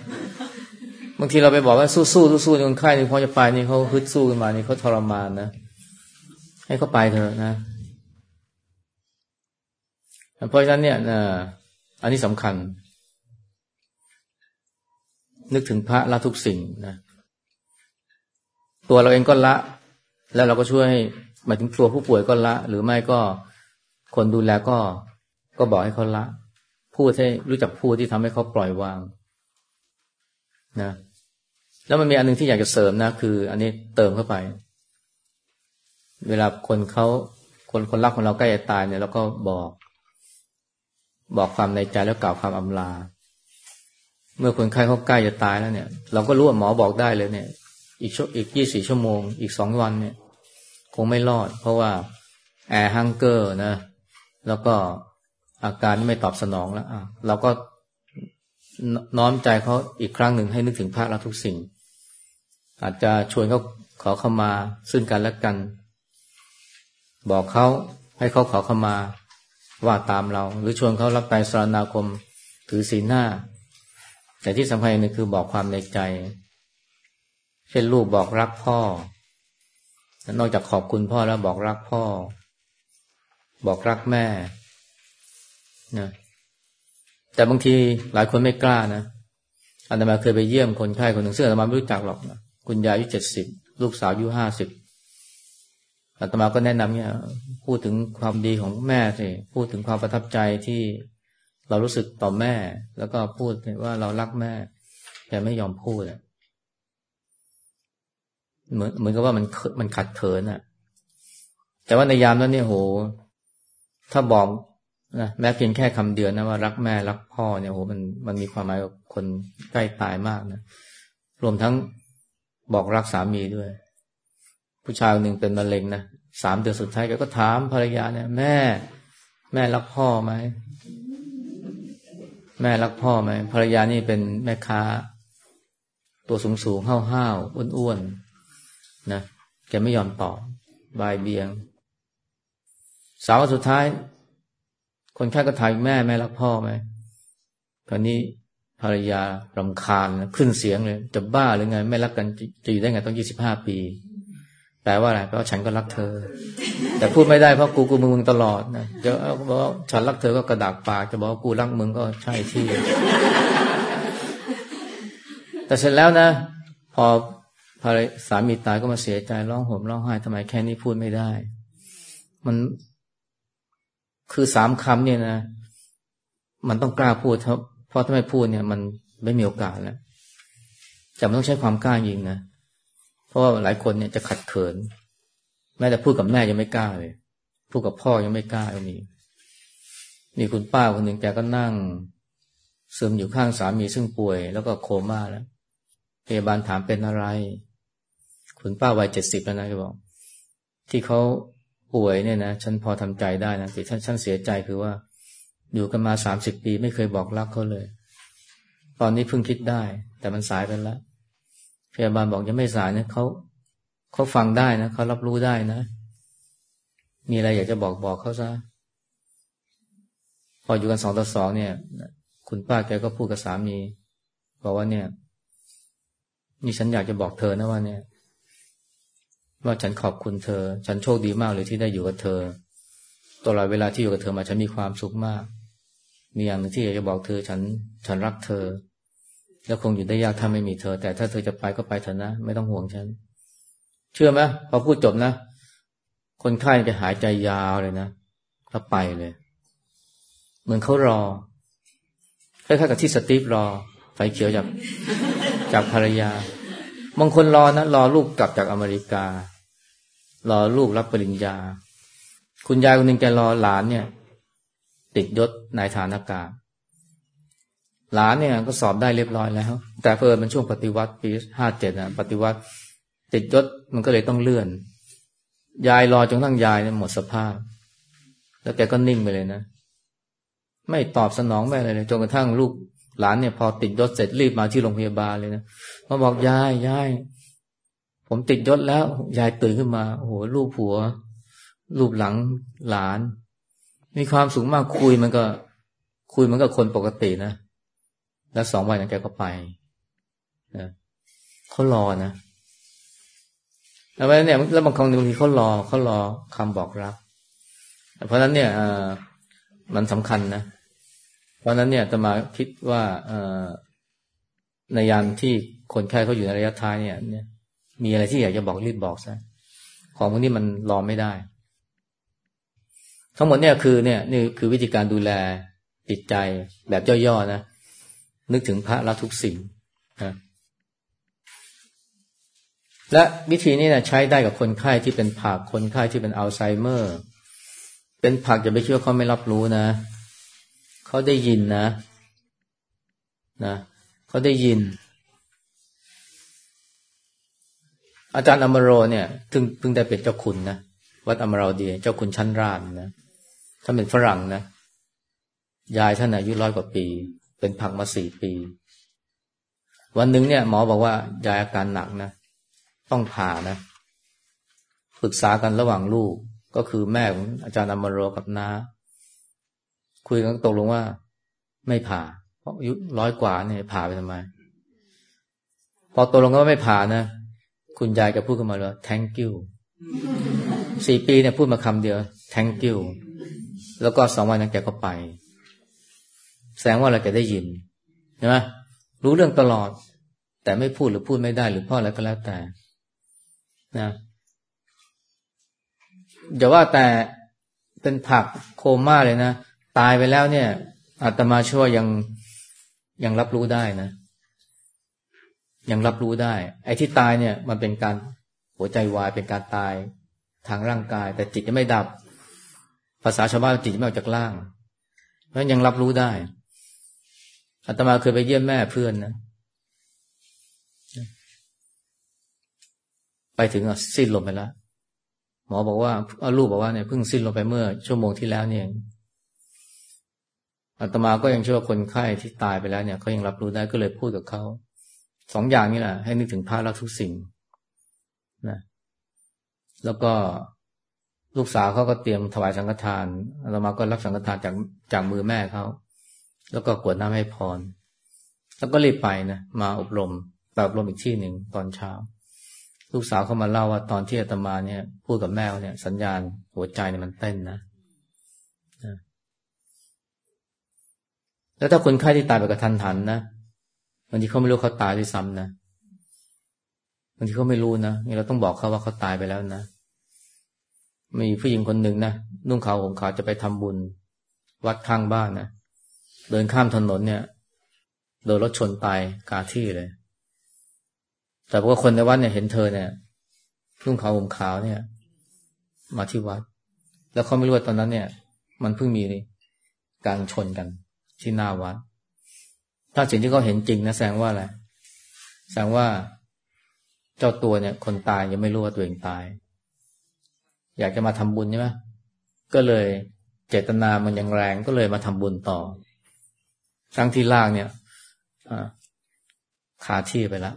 B: บางทีเราไปบอกว่าสู้สู้สู้สู้คนไข้นี่พอจะไปนี่เขาฮึดสู้ขึ้นมานี่เขาทรมานนะให้เขาไปเถอะนะเพราะฉะนั้นเนี่ยนะอันนี้สำคัญ นึกถึงพระละทุกสิ่งนะตัวเราเองก็ละ แล้วเราก็ช่วยหมายถึงครัวผู้ป่วยก็ละ หรือไม่ก็คนดูแลก็ก็บอกให้เขาละพูดให้รู้จักพูดที่ทำให้เขาปล่อยวาง นะ แล้วมันมีอันนึงที่อยากจะเสริมนะคือ อันนี้เติมเข้าไป เวลาคนเขาคนคนรักของเราใกล้จะตายเนี่ยเราก็บอก บอกความในใจแล้วกล่าวความอำลา เมื่อคนไข้เขาใกล้จะตายแล้วเนี่ย เราก็รู้ว่าหมอบอกได้เลยเนี่ย อีกชั่วอีกยี่สี่ชั่วโมง อีกสองวันเนี่ย คงไม่รอด เพราะว่าแอร์ฮังเกอร์นะ แล้วก็อาการไม่ตอบสนองแล้วอะเราก็น้อมใจเขาอีกครั้งหนึ่งให้นึกถึงพระและทุกสิ่ง อาจจะชวนเขาขอเข้ามาซึ่งกันและกัน บอกเขาให้เขาขอเข้ามาว่าตามเรา หรือชวนเขารับไปสารนาคมถือศีลหน้า แต่ที่สำคัญนึงคือบอกความในใจ เช่นลูกบอกรักพ่อ นอกจากขอบคุณพ่อแล้วบอกรักพ่อ บอกรักแม่นะแต่บางทีหลายคนไม่กล้านะอาตมาเคยไปเยี่ยมคนไข้คนหนึ่งซึ่งอาตมาไม่รู้จักหรอกนะ คุณยายอายุเจ็ดสิบลูกสาวอายุห้าสิบอาตมาก็แนะนำเนี่ยพูดถึงความดีของแม่สิพูดถึงความประทับใจที่เรารู้สึกต่อแม่ แล้วก็พูดว่าเรารักแม่ แต่ไม่ยอมพูดเหมือนเหมือนกับว่ามันมันขัดเขินอะแต่ว่าในยามนั้นเนี่ยโห ถ้าบอกนะแม้เพียงแค่คำเดียวนะว่ารักแม่รักพ่อเนี่ยโหมันมันมีความหมายกับคนใกล้ตายมากนะรวมทั้ง บอกรักสามีด้วย ผู้ชายหนึ่งเป็นมะเร็งนะสามเดือนสุดท้ายแกก็ถามภรรยาเนี่ยแม่ แม่รักพ่อไหมแม่รักพ่อไหมภรรยานี่เป็นแม่ค้า ตัวสูงสูงห้าวห้าวอ้วนๆนะแกไม่ยอมตอบบายเบียง สาวสุดท้าย คนไข้ก็ถามแม่แม่รักพ่อไหมตอนนี้ ภรรยารำคาญขึ้นเสียงเลย จะบ้าหรือไง ไม่รักกันจะอยู่ได้ไงต้องยี่สิบห้าปี แปลว่าอะไรแปลว่าฉันก็รักเธอ แต่พูดไม่ได้เพราะกูกูมึงมึงตลอดนะจะบอกฉันรักเธอก็กระดากปาก จะบอกว่ากูรักมึงก็ใช่ที่ แต่เสร็จแล้วนะ พอภรรยาสามีตายก็มาเสียใจร้องห่มร้องไห้ทำไมแค่นี้พูดไม่ได้ มันคือสามคำเนี่ยนะ มันต้องกล้าพูด เพราะถ้าไม่พูดเนี่ย มันไม่มีโอกาสแล้วจะมันต้องใช้ความกล้ายิงนะเพราะว่าหลายคนเนี่ยจะขัดเขิน แม้แต่พูดกับแม่ยังไม่กล้าเลยพูดกับพ่อยังไม่กล้าก็มีมีคุณป้าคนหนึ่งแกก็นั่งซึมอยู่ข้างสามีซึ่งป่วย แล้วก็โคม่าแล้วพยาบาลถามเป็นอะไร คุณป้าวัยเจ็ดสิบแล้วนะแกบอก ที่เขาป่วยเนี่ยนะฉันพอทำใจได้นะแต่ฉันฉันเสียใจคือว่า อยู่กันมาสามสิบปีไม่เคยบอกรักเขาเลย ตอนนี้เพิ่งคิดได้ แต่มันสายไปแล้วพยาบาลบอกยังไม่สายนะเขาเขาฟังได้นะเขารับรู้ได้นะ มีอะไรอยากจะบอกบอกเขาซะพออยู่กันสองต่อสองเนี่ย คุณป้าแกก็พูดกับสามีบอกว่าเนี่ย นี่ฉันอยากจะบอกเธอนะว่าเนี่ย ว่าฉันขอบคุณเธอ ฉันโชคดีมากเลยที่ได้อยู่กับเธอตลอดเวลาที่อยู่กับเธอมาฉันมีความสุขมาก มีอย่างหนึ่งที่อยากจะบอกเธอฉัน ฉันรักเธอ แล้วคงอยู่ได้ยากถ้าไม่มีเธอ แต่ถ้าเธอจะไปก็ไปเถอะนะ ไม่ต้องห่วงฉัน เชื่อไหมพอพูดจบนะ คนไข้จะหายใจยาวเลยนะแล้วไปเลย เหมือนเขารอคล้ายๆกับที่สตีฟรอ ไฟเขียวจากจากภรรยาบางคนรอนะรอลูกกลับจากอเมริกา รอลูกรับปริญญา คุณยายคนหนึ่งแกรอหลานเนี่ย ติดยศนายฐานอากาศ หลานเนี่ยก็สอบได้เรียบร้อยแล้ว แต่เพิ่มันช่วงปฏิวัติปีห้าเจ็ดนะปฏิวัติ ติดยศมันก็เลยต้องเลื่อน ยายรอจนทั้งยายเนี่ยหมดสภาพ แล้วแกก็นิ่งไปเลยนะ ไม่ตอบสนองไม่เลยจนกระทั่งลูกหลานเนี่ยพอติดยศเสร็จรีบมาที่โรงพยาบาลเลยนะมาบอกยายยายผมติดยศแล้ว ยายตื่นขึ้นมา โอ้โหลูกผัว รูปหลังหลาน มีความสูงมากคุยมันก็ คุยมันก็คนปกตินะ แล้วสองวันนั้นแกก็ไปนะเขารอนะแล้วเนี่ยแล้วบางครั้งบางทีเขารอเขารอคำบอกรัก เพราะฉะนั้นเนี่ยมันสำคัญนะ เพราะนั้นเนี่ยจะมาคิดว่าในยามที่คนไข้เขาอยู่ในระยะท้ายเนี่ยเนี่ยมีอะไรที่อยากจะบอกรีบบอกซะของพวกนี้มันรอไม่ได้ ทั้งหมดเนี่ยคือเนี่ยนี่คือวิธีการดูแลจิตใจแบบย่อๆนะ นึกถึงพระละทุกสิ่งนะและวิธีนี้นะใช้ได้กับคนไข้ที่เป็นผักคนไข้ที่เป็นอัลไซเมอร์ เป็นผักอย่าไปเชื่อเขาไม่รับรู้นะ เขาได้ยินนะนะเขาได้ยิน อาจารย์อมโรเนี่ยเพิ่งเพิ่งได้เป็นเจ้าคุณนะวัดอมราวดีเจ้าคุณชั้นราชนะ ท่านเป็นฝรั่งนะ ยายท่านอายุร้อยกว่าปี เป็นผักมาสี่ปี วันหนึ่งเนี่ย หมอบอกว่ายายอาการหนักนะ ต้องผ่านะ ปรึกษากันระหว่างลูก ก็คือแม่ของอาจารย์อมรโรกับน้า คุยกันตกลงว่า ไม่ผ่า เพราะอายุร้อยกว่าเนี่ยผ่าไปทำไม พอตกลงก็ไม่ผ่านะ คุณยายก็พูดขึ้นมาเลย thank you สี่ปีเนี่ยพูดมาคำเดียว thank you แล้วก็สองวันนั้นแกก็ไป แสดงว่าอะไรแกได้ยินใช่ไหมรู้เรื่องตลอด แต่ไม่พูดหรือพูดไม่ได้หรือพ่ออะไรก็แล้วแต่ นะอย่าว่าแต่เป็นผักโคม่าเลยนะตายไปแล้วเนี่ยอาตมาช่วยยังยังรับรู้ได้นะ ยังรับรู้ได้ ไอ้ที่ตายเนี่ย มันเป็นการหัวใจวายเป็นการตายทางร่างกาย แต่จิตจะไม่ดับ ภาษาชาวบ้านจิตไม่ออกจากร่าง เพราะยังรับรู้ได้อาตมาเคยไปเยี่ยมแม่เพื่อนนะ ไปถึงอะสิ้นลมไปแล้วหมอบอกว่าเอาลูกบอกว่าเนี่ยเพิ่งสิ้นลมไปเมื่อ ชั่วโมงที่แล้วเนี่ยอาตมาก็ยังเชื่อว่าคนไข้ที่ตายไปแล้วเนี่ยเขายังรับรู้ได้ก็เลยพูดกับเขาสองอย่างนี้แหละให้นึกถึงพระแล้วทุกสิ่งนะแล้วก็ ลูกสาวเขาก็เตรียมถวายสังฆทานอามาก็รับสังฆทานจากจากมือแม่เขา แล้วก็กวดน้ำให้พร แล้วก็รีบไปนะมาอบรมแบบอบรมอีกที่หนึ่งตอนเช้า ลูกสาวเขามาเล่าว่าตอนที่อาตมาเนี่ย พูดกับแม่เนี่ย สัญญาณหัวใจเนี่ยมันเต้นนะแล้วถ้าคนไข้ที่ตายไปกระทันหันนะบางทีเขาไม่รู้เขาตายด้วยซ้ำนะบางทีเขาไม่รู้นะนี่เราต้องบอกเขาว่าเขาตายไปแล้วนะ มีผู้หญิงคนหนึ่งนะนุ่งขาวห่มขาวจะไปทำบุญ วัดข้างบ้านนะเดินข้ามถนนเนี่ยโดนรถชนตายกาที่เลย แต่ว่าคนในวัดเนี่ยเห็นเธอเนี่ยนุ่งขาวห่มขาวเนี่ย มาที่วัด แล้วเขาไม่รู้ว่าตอนนั้นเนี่ย มันเพิ่งมีการชนกันที่หน้าวัด ถ้าสิ่งที่เขาเห็นจริงนะแสดงว่าอะไรแสดงว่าเจ้าตัวเนี่ย คนตายยังไม่รู้ว่าตัวเองตาย อยากจะมาทำบุญใช่ไหมก็เลยเจตนามันยังแรงก็เลยมาทำบุญต่อครั้งที่ล่างเนี่ยขาที่ไปแล้ว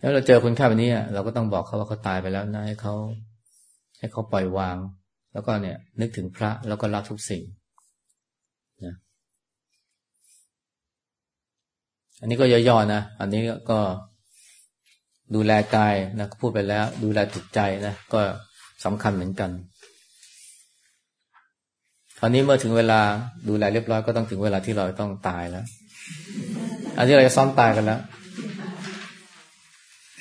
B: แล้วเราเจอคนไข้แบบนี้เราก็ต้องบอกเขาว่าเขาตายไปแล้วนะให้เขาให้เขาปล่อยวาง แล้วก็เนี่ย นึกถึงพระแล้วก็รับทุกสิ่งนะอันนี้ก็ย่อๆนะ อันนี้ก็ดูแลกายนะพูดไปแล้ว ดูแลจิตใจนะก็ สำคัญเหมือนกัน คราวนี้เมื่อถึงเวลาดูแลเรียบร้อยก็ต้องถึงเวลาที่เราต้องตายแล้ว อันที่เราจะซ้อมตายกันแล้ว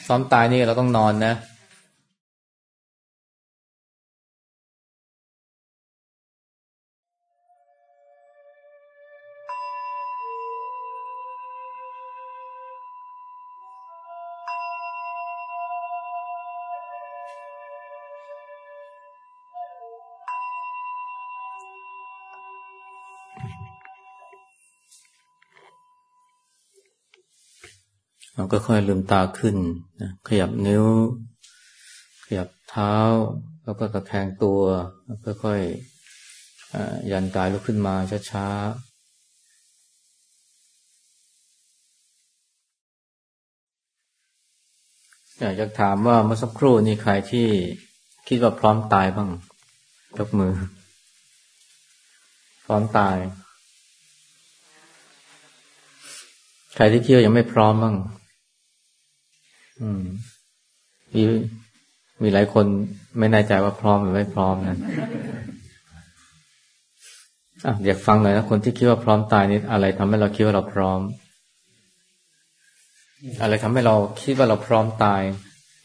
B: ซ้อมตายนี่เราต้องนอนนะ เราก็ค่อยลืมตาขึ้นนะขยับนิ้ว ขยับเท้า แล้วก็ตะแคงตัวค่อยๆยันกายลุกขึ้นมาช้าๆอยากจะถามว่าเมื่อสักครู่นี้ใครที่คิดว่าพร้อมตายบ้างยกมือ พร้อมตาย ใครที่คิดว่ายังไม่พร้อมบ้าง มมีมีหลายคนไม่แน่ใจว่าพร้อมหรือไม่พร้อมนะอะอยากฟังหน่อยนะคนที่คิดว่าพร้อมตายนี่อะไรทำให้เราคิดว่าเราพร้อม อะไรทำให้เราคิดว่าเราพร้อมตาย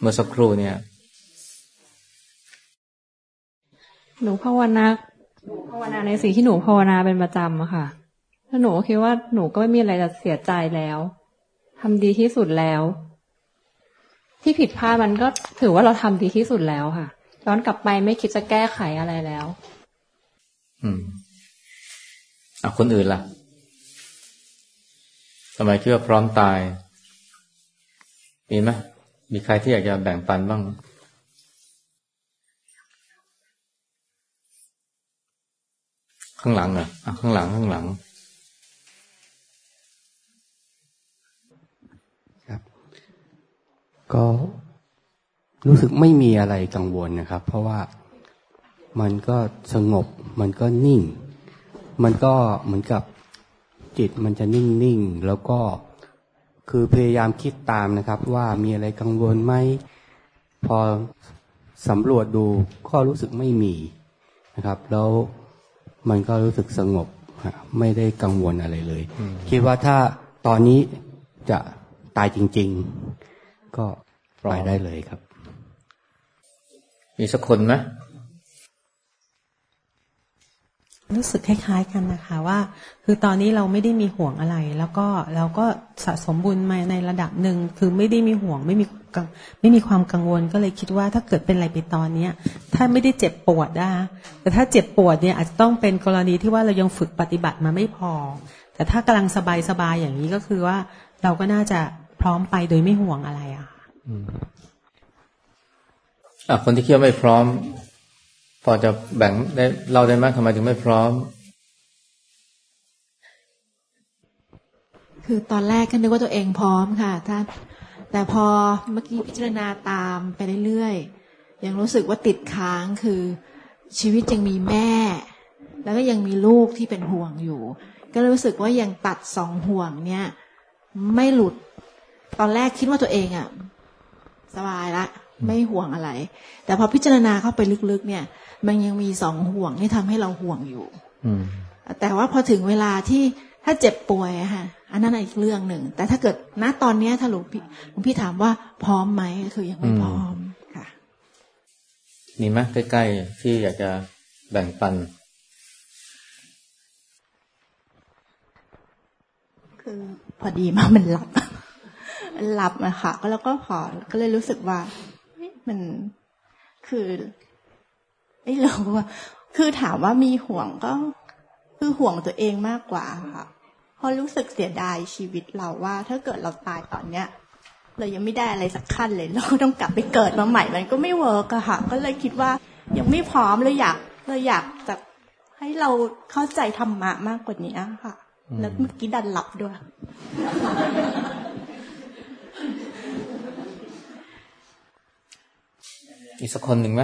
B: เมื่อสักครู่เนี่ย
C: หนูภาวนาภาวนาในสิ่งที่หนูภาวนาเป็นประจำอะค่ะถ้าหนูคิดว่าหนูก็ไม่มีอะไรจะเสียใจแล้วทำดีที่สุดแล้ว ที่ผิดพลาดมันก็ถือว่าเราทำดีที่สุดแล้วค่ะ ย้อนกลับไปไม่คิดจะแก้ไขอะไรแล้ว
B: อืมอะคนอื่นล่ะทำไมคิดว่าพร้อมตาย มีไหมมีใครที่อยากจะแบ่งปันบ้าง ข้างหลังอะข้างหลังข้างหลัง
D: ก็รู้สึกไม่มีอะไรกังวลนะครับ เพราะว่ามันก็สงบ มันก็นิ่ง มันก็เหมือนกับจิตมันจะนิ่งนิ่งแล้วก็คือพยายามคิดตามนะครับ ว่ามีอะไรกังวลไหมพอสำรวจดูก็รู้สึกไม่มีนะครับ แล้วมันก็รู้สึกสงบไม่ได้กังวลอะไรเลย คิดว่าถ้าตอนนี้จะตายจริง ๆ ก็ไปได้เลยครับ
B: มีสักคนไหม
E: รู้สึกคล้ายๆกันนะคะว่า คือตอนนี้เราไม่ได้มีห่วงอะไร แล้วก็เราก็สะสมบุญมาในระดับหนึ่งคือไม่ได้มีห่วงไม่มีไม่มีความกังวลก็เลยคิดว่าถ้าเกิดเป็นอะไรไปตอนเนี้ย ถ้าไม่ได้เจ็บปวดนะแต่ถ้าเจ็บปวดเนี่ยอาจจะต้องเป็นกรณีที่ว่าเรายังฝึกปฏิบัติมาไม่พอ แต่ถ้ากำลังสบายๆอย่างนี้ก็คือว่าเราก็น่าจะ พร้อมไปโดยไม่ห่วงอะไรอะ
B: อะคนที่เคี่ยวไม่พร้อม พอจะแบ่งได้เล่าได้ไหมทำไมถึงไม่พร้อม
F: คือตอนแรกก็นึกว่าตัวเองพร้อมค่ะท่านแต่พอเมื่อกี้พิจารณาตามไปเรื่อยๆยังรู้สึกว่าติดค้างคือชีวิตยังมีแม่ แล้วก็ยังมีลูกที่เป็นห่วงอยู่ ก็รู้สึกว่ายังตัดสองห่วงเนี่ย ไม่หลุด ตอนแรกคิดว่าตัวเองอะ สบายละ ไม่ห่วงอะไร แต่พอพิจารณาเข้าไปลึกๆเนี่ย มันยังมีสองห่วงที่ทำให้เราห่วงอยู่แต่ว่าพอถึงเวลาที่ถ้าเจ็บป่วยอะค่ะอันนั้นอีกเรื่องหนึ่ง แต่ถ้าเกิดณตอนนี้ถ้าหลวงพี่หลวงพี่ถามว่าพร้อมไหมคือยังไม่พร้อมค่ะ
B: มีไหมใกล้ๆที่อยากจะแบ่งปัน
G: คือพอดีมามันหลับ หลับอะค่ะก็แล้วก็พอก็เลยรู้สึกว่ามันคือไม่รู้ว่าคือถามว่ามีห่วงก็คือห่วงตัวเองมากกว่าค่ะเพราะรู้สึกเสียดายชีวิตเราว่า ถ้าเกิดเราตายตอนเนี้ยเรายังไม่ได้อะไรสักขั้นเลย เราก็ต้องกลับไปเกิดมาใหม่มันก็ไม่ work อะค่ะ ก็เลยคิดว่ายังไม่พร้อมเลยอยากเลยอยากจะให้เราเข้าใจธรรมะมากกว่านี้ค่ะ แล้วเมื่อกี้ดันหลับด้วย
B: อีกสักคนหนึ่งไหม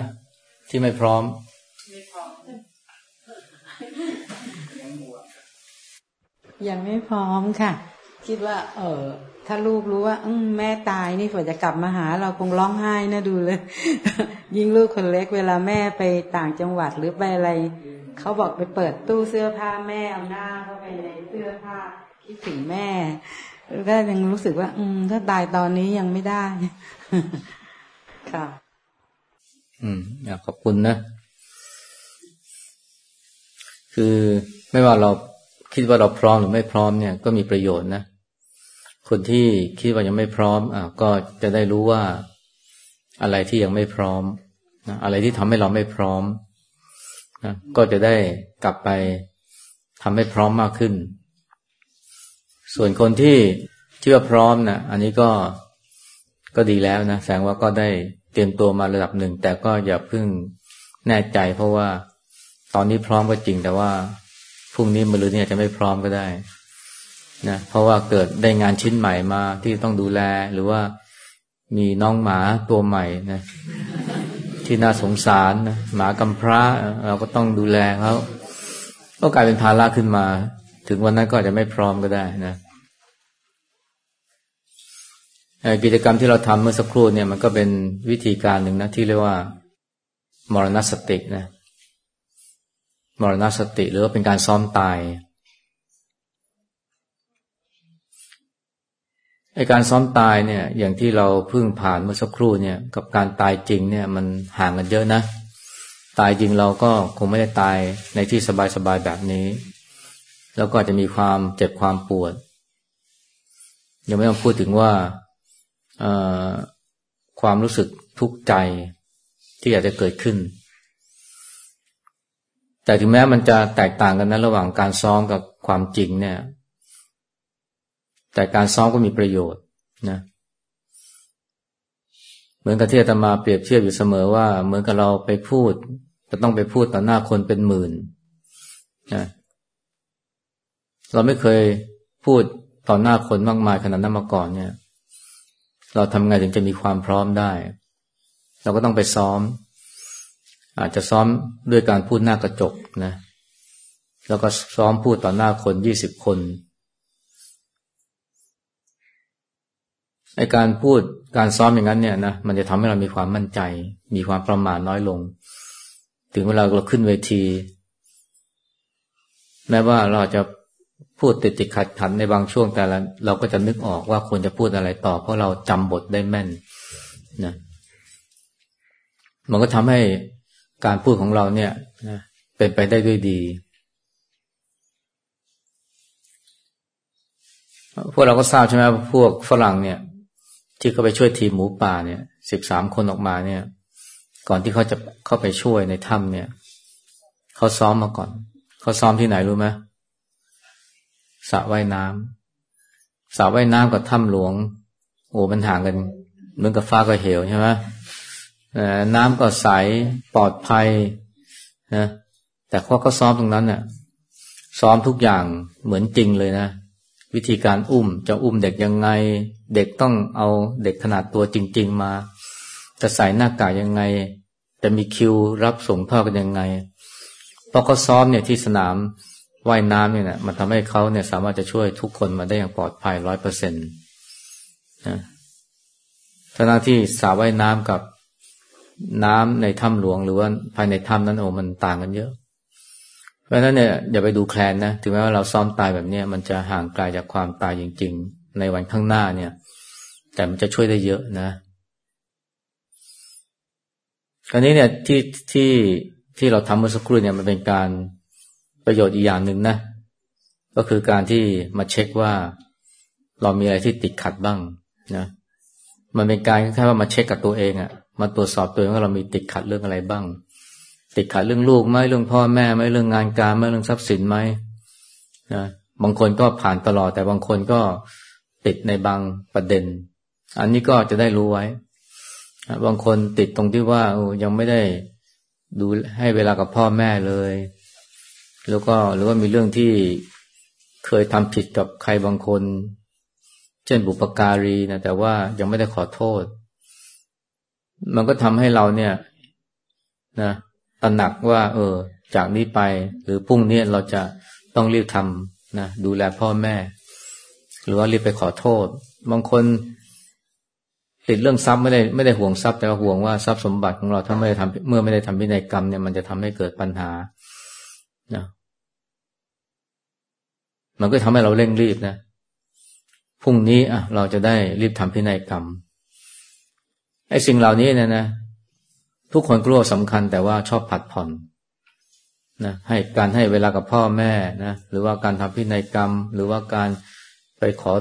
B: ที่ไม่พร้อม
H: ยังไม่พร้อมค่ะ คิดว่า เออถ้าลูกรู้ว่า อืแม่ตายนี่ฝนจะกลับมาหา เราคงร้องไห้นะดูเลย ยิ่งลูกคนเล็กเวลาแม่ไปต่างจังหวัดหรือไปอะไรเขาบอกไปเปิดตู้เสื้อผ้าแม่เอาหน้าเข้าไปในเสื้อผ้าคิดถึงแม่ก็ยังรู้สึกว่า อืม ถ้าตายตอนนี้ยังไม่ได้ ค่ะ
B: อืมขอบคุณนะ คือไม่ว่าเราคิดว่าเราพร้อมหรือไม่พร้อมเนี่ย ก็มีประโยชน์นะ คนที่คิดว่ายังไม่พร้อมอะก็จะได้รู้ว่าอะไรที่ยังไม่พร้อมนะอะไรที่ทำให้เราไม่พร้อมนะก็จะได้กลับไปทำให้พร้อมมากขึ้น ส่วนคนที่เชื่อพร้อมนะอันนี้ก็ก็ดีแล้วนะแสดงว่าก็ได้ รียมตัวมาระดับหนึ่ง แต่ก็อย่าเพิ่งแน่ใจเพราะว่าตอนนี้พร้อมก็จริงแต่ว่าพรุ่งนี้มะรืนนี้อาจจะไม่พร้อมก็ได้นะเพราะว่าเกิดได้งานชิ้นใหม่มาที่ต้องดูแลหรือว่ามีน้องหมาตัวใหม่นะที่น่าสงสารนะหมากำพร้าเราก็ต้องดูแลเขาก็กลายเป็นภาระขึ้นมา ถึงวันนั้นก็อาจจะไม่พร้อมก็ได้นะ กิจกรรมที่เราทำเมื่อสักครู่เนี่ยมันก็เป็นวิธีการหนึ่งนะที่เรียกว่า มรณสตินะ มรณสติหรือว่าเป็นการซ้อมตายไอการซ้อมตายเนี่ย อย่างที่เราเพิ่งผ่านเมื่อสักครู่เนี่ย กับการตายจริงเนี่ย มันห่างกันเยอะนะ ตายจริงเราก็คงไม่ได้ตายในที่สบายๆแบบนี้ แล้วก็จะมีความเจ็บความปวดยังไม่ต้องพูดถึงว่า ความรู้สึกทุกข์ใจที่อาจจะเกิดขึ้น แต่ถึงแม้มันจะแตกต่างกันนะระหว่างการซ้อมกับความจริงเนี่ย แต่การซ้อมก็มีประโยชน์นะเหมือนกับที่อาตมาเปรียบเทียบอยู่เสมอว่า เหมือนกับเราไปพูด จะต้องไปพูดต่อหน้าคนเป็นหมื่นนะเราไม่เคยพูดต่อหน้าคนมากมายขนาดนั้นมาก่อนเนี่ย เราทำไงถึงจะมีความพร้อมได้ เราก็ต้องไปซ้อม อาจจะซ้อมด้วยการพูดหน้ากระจกนะ แล้วก็ซ้อมพูดต่อหน้าคนยี่สิบคนในการพูดการซ้อมอย่างนั้นเนี่ยนะมันจะทำให้เรามีความมั่นใจ มีความประมาทน้อยลง ถึงเวลาเราขึ้นเวที แม้ว่าเราจะ พูดติดติดขัดขันในบางช่วงแต่ละเราก็จะนึกออกว่าควรจะพูดอะไรต่อ เพราะเราจำบทได้แม่นนะมันก็ทำให้การพูดของเราเนี่ยนะเป็นไปได้ด้วยดีพวกเราก็ทราบใช่ไหมพวกฝรั่งเนี่ย ที่เขาไปช่วยทีมหมูป่าเนี่ยสิบสามคนออกมาเนี่ย ก่อนที่เขาจะเข้าไปช่วยในถ้ำเนี่ย เขาซ้อมมาก่อน เขาซ้อมที่ไหนรู้ไหม สระว่ายน้ำสระว่ายน้ำกับถ้ำหลวง โอ้มันห่างกัน เหมือนกับฟ้ากับเหวใช่ไหมน้ำก็ใสปลอดภัยนะแต่พอเขาซ้อมตรงนั้นเนี่ยซ้อมทุกอย่างเหมือนจริงเลยนะวิธีการอุ้มจะอุ้มเด็กยังไง เด็กต้องเอาเด็กขนาดตัวจริง ๆ มา จะใส่หน้ากากยังไง จะมีคิวรับส่งท่อกันยังไงพอเขาซ้อมเนี่ยที่สนาม ว่ายน้ำเนี่ยนะมันทำให้เขาเนี่ยสามารถจะช่วยทุกคนมาได้อย่างปลอดภัยร้อยเปอร์เซ็นต์นะทั้งที่สระว่ายน้ำกับน้ำในถ้ำหลวงหรือว่าภายในถ้ำนั้นโอ้มันต่างกันเยอะ เพราะฉะนั้นเนี่ยอย่าไปดูแคลนนะถึงแม้ว่าเราซ้อมตายแบบนี้มันจะห่างไกลจากความตายจริง ๆ ในวันข้างหน้าเนี่ย แต่มันจะช่วยได้เยอะนะคราวนี้เนี่ยที่ที่ที่เราทำเมื่อสักครู่เนี่ยมันเป็นการ ประโยชน์อีกอย่างหนึ่งนะ ก็คือการที่มาเช็คว่า เรามีอะไรที่ติดขัดบ้างนะ มันเป็นการแค่ว่ามาเช็คกับตัวเองอะ่ะมาตรวจสอบตัวเองว่าเรามีติดขัดเรื่องอะไรบ้าง ติดขัดเรื่องลูกไหมเรื่องพ่อแม่ไหมเรื่องงานการไหมเรื่องทรัพย์สินไหมนะบางคนก็ผ่านตลอด แต่บางคนก็ติดในบางประเด็น อันนี้ก็จะได้รู้ไว้บางคนติดตรงที่ว่ายังไม่ได้ดูให้เวลากับพ่อแม่เลย แล้วก็หรือว่ามีเรื่องที่เคยทำผิดกับใครบางคน เช่นบุปการีนะแต่ว่ายังไม่ได้ขอโทษ มันก็ทำให้เราเนี่ย นะตระหนักว่า เออ จากนี้ไป หรือพรุ่งนี้เราจะต้องรีบทำนะดูแลพ่อแม่ หรือว่ารีบไปขอโทษ บางคนติดเรื่องทรัพย์ไม่ได้ไม่ได้ห่วงทรัพย์แต่ว่าห่วงว่าทรัพย์สมบัติของเราถ้าไม่ได้ทำเมื่อไม่ได้ทำพินัยกรรมเนี่ยมันจะทำให้เกิดปัญหานะ มันก็ทำให้เราเร่งรีบนะพรุ่งนี้อะ เราจะได้รีบทำพินัยกรรมไอ้สิ่งเหล่านี้เนี่ยนะ ทุกคนกลัวสำคัญแต่ว่าชอบผัดผ่อนนะให้การให้เวลากับพ่อแม่นะหรือว่าการทำพินัยกรรม หรือว่าการไปขอ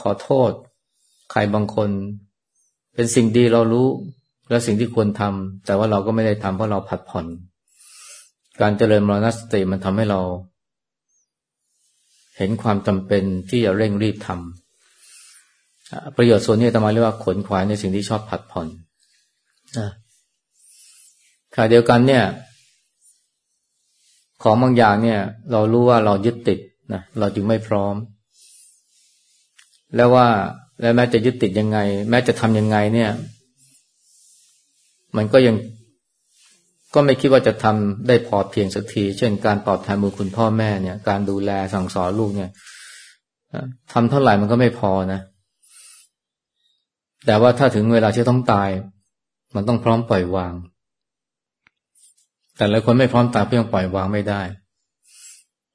B: ขอโทษ ใครบางคน เป็นสิ่งดีเรารู้ และสิ่งที่ควรทำแต่ว่าเราก็ไม่ได้ทำเพราะเราผัดผ่อน การเจริญมรณสติมันทำให้เรา เห็นความจำเป็นที่จะเร่งรีบทำประโยชน์ส่วนนี้ตมาเรียกว่าขนขวายในสิ่งที่ชอบผัดผ่อนนะขณะเดียวกันเนี่ย ของบางอย่างเนี่ย เรารู้ว่าเรายึดติดนะเราจึงไม่พร้อม แล้วว่าแล้วแม้จะยึดติดยังไง แม้จะทำยังไงเนี่ย มันก็ยัง ก็ไม่คิดว่าจะทำได้พอเพียงสักที เช่นการตอบแทนบุญคุณพ่อแม่เนี่ย การดูแลสั่งสอนลูกเนี่ยทำเท่าไหร่มันก็ไม่พอนะ แต่ว่าถ้าถึงเวลาที่ต้องตาย มันต้องพร้อมปล่อยวาง แต่หลายคนไม่พร้อมตายเพื่อปล่อยวางไม่ได้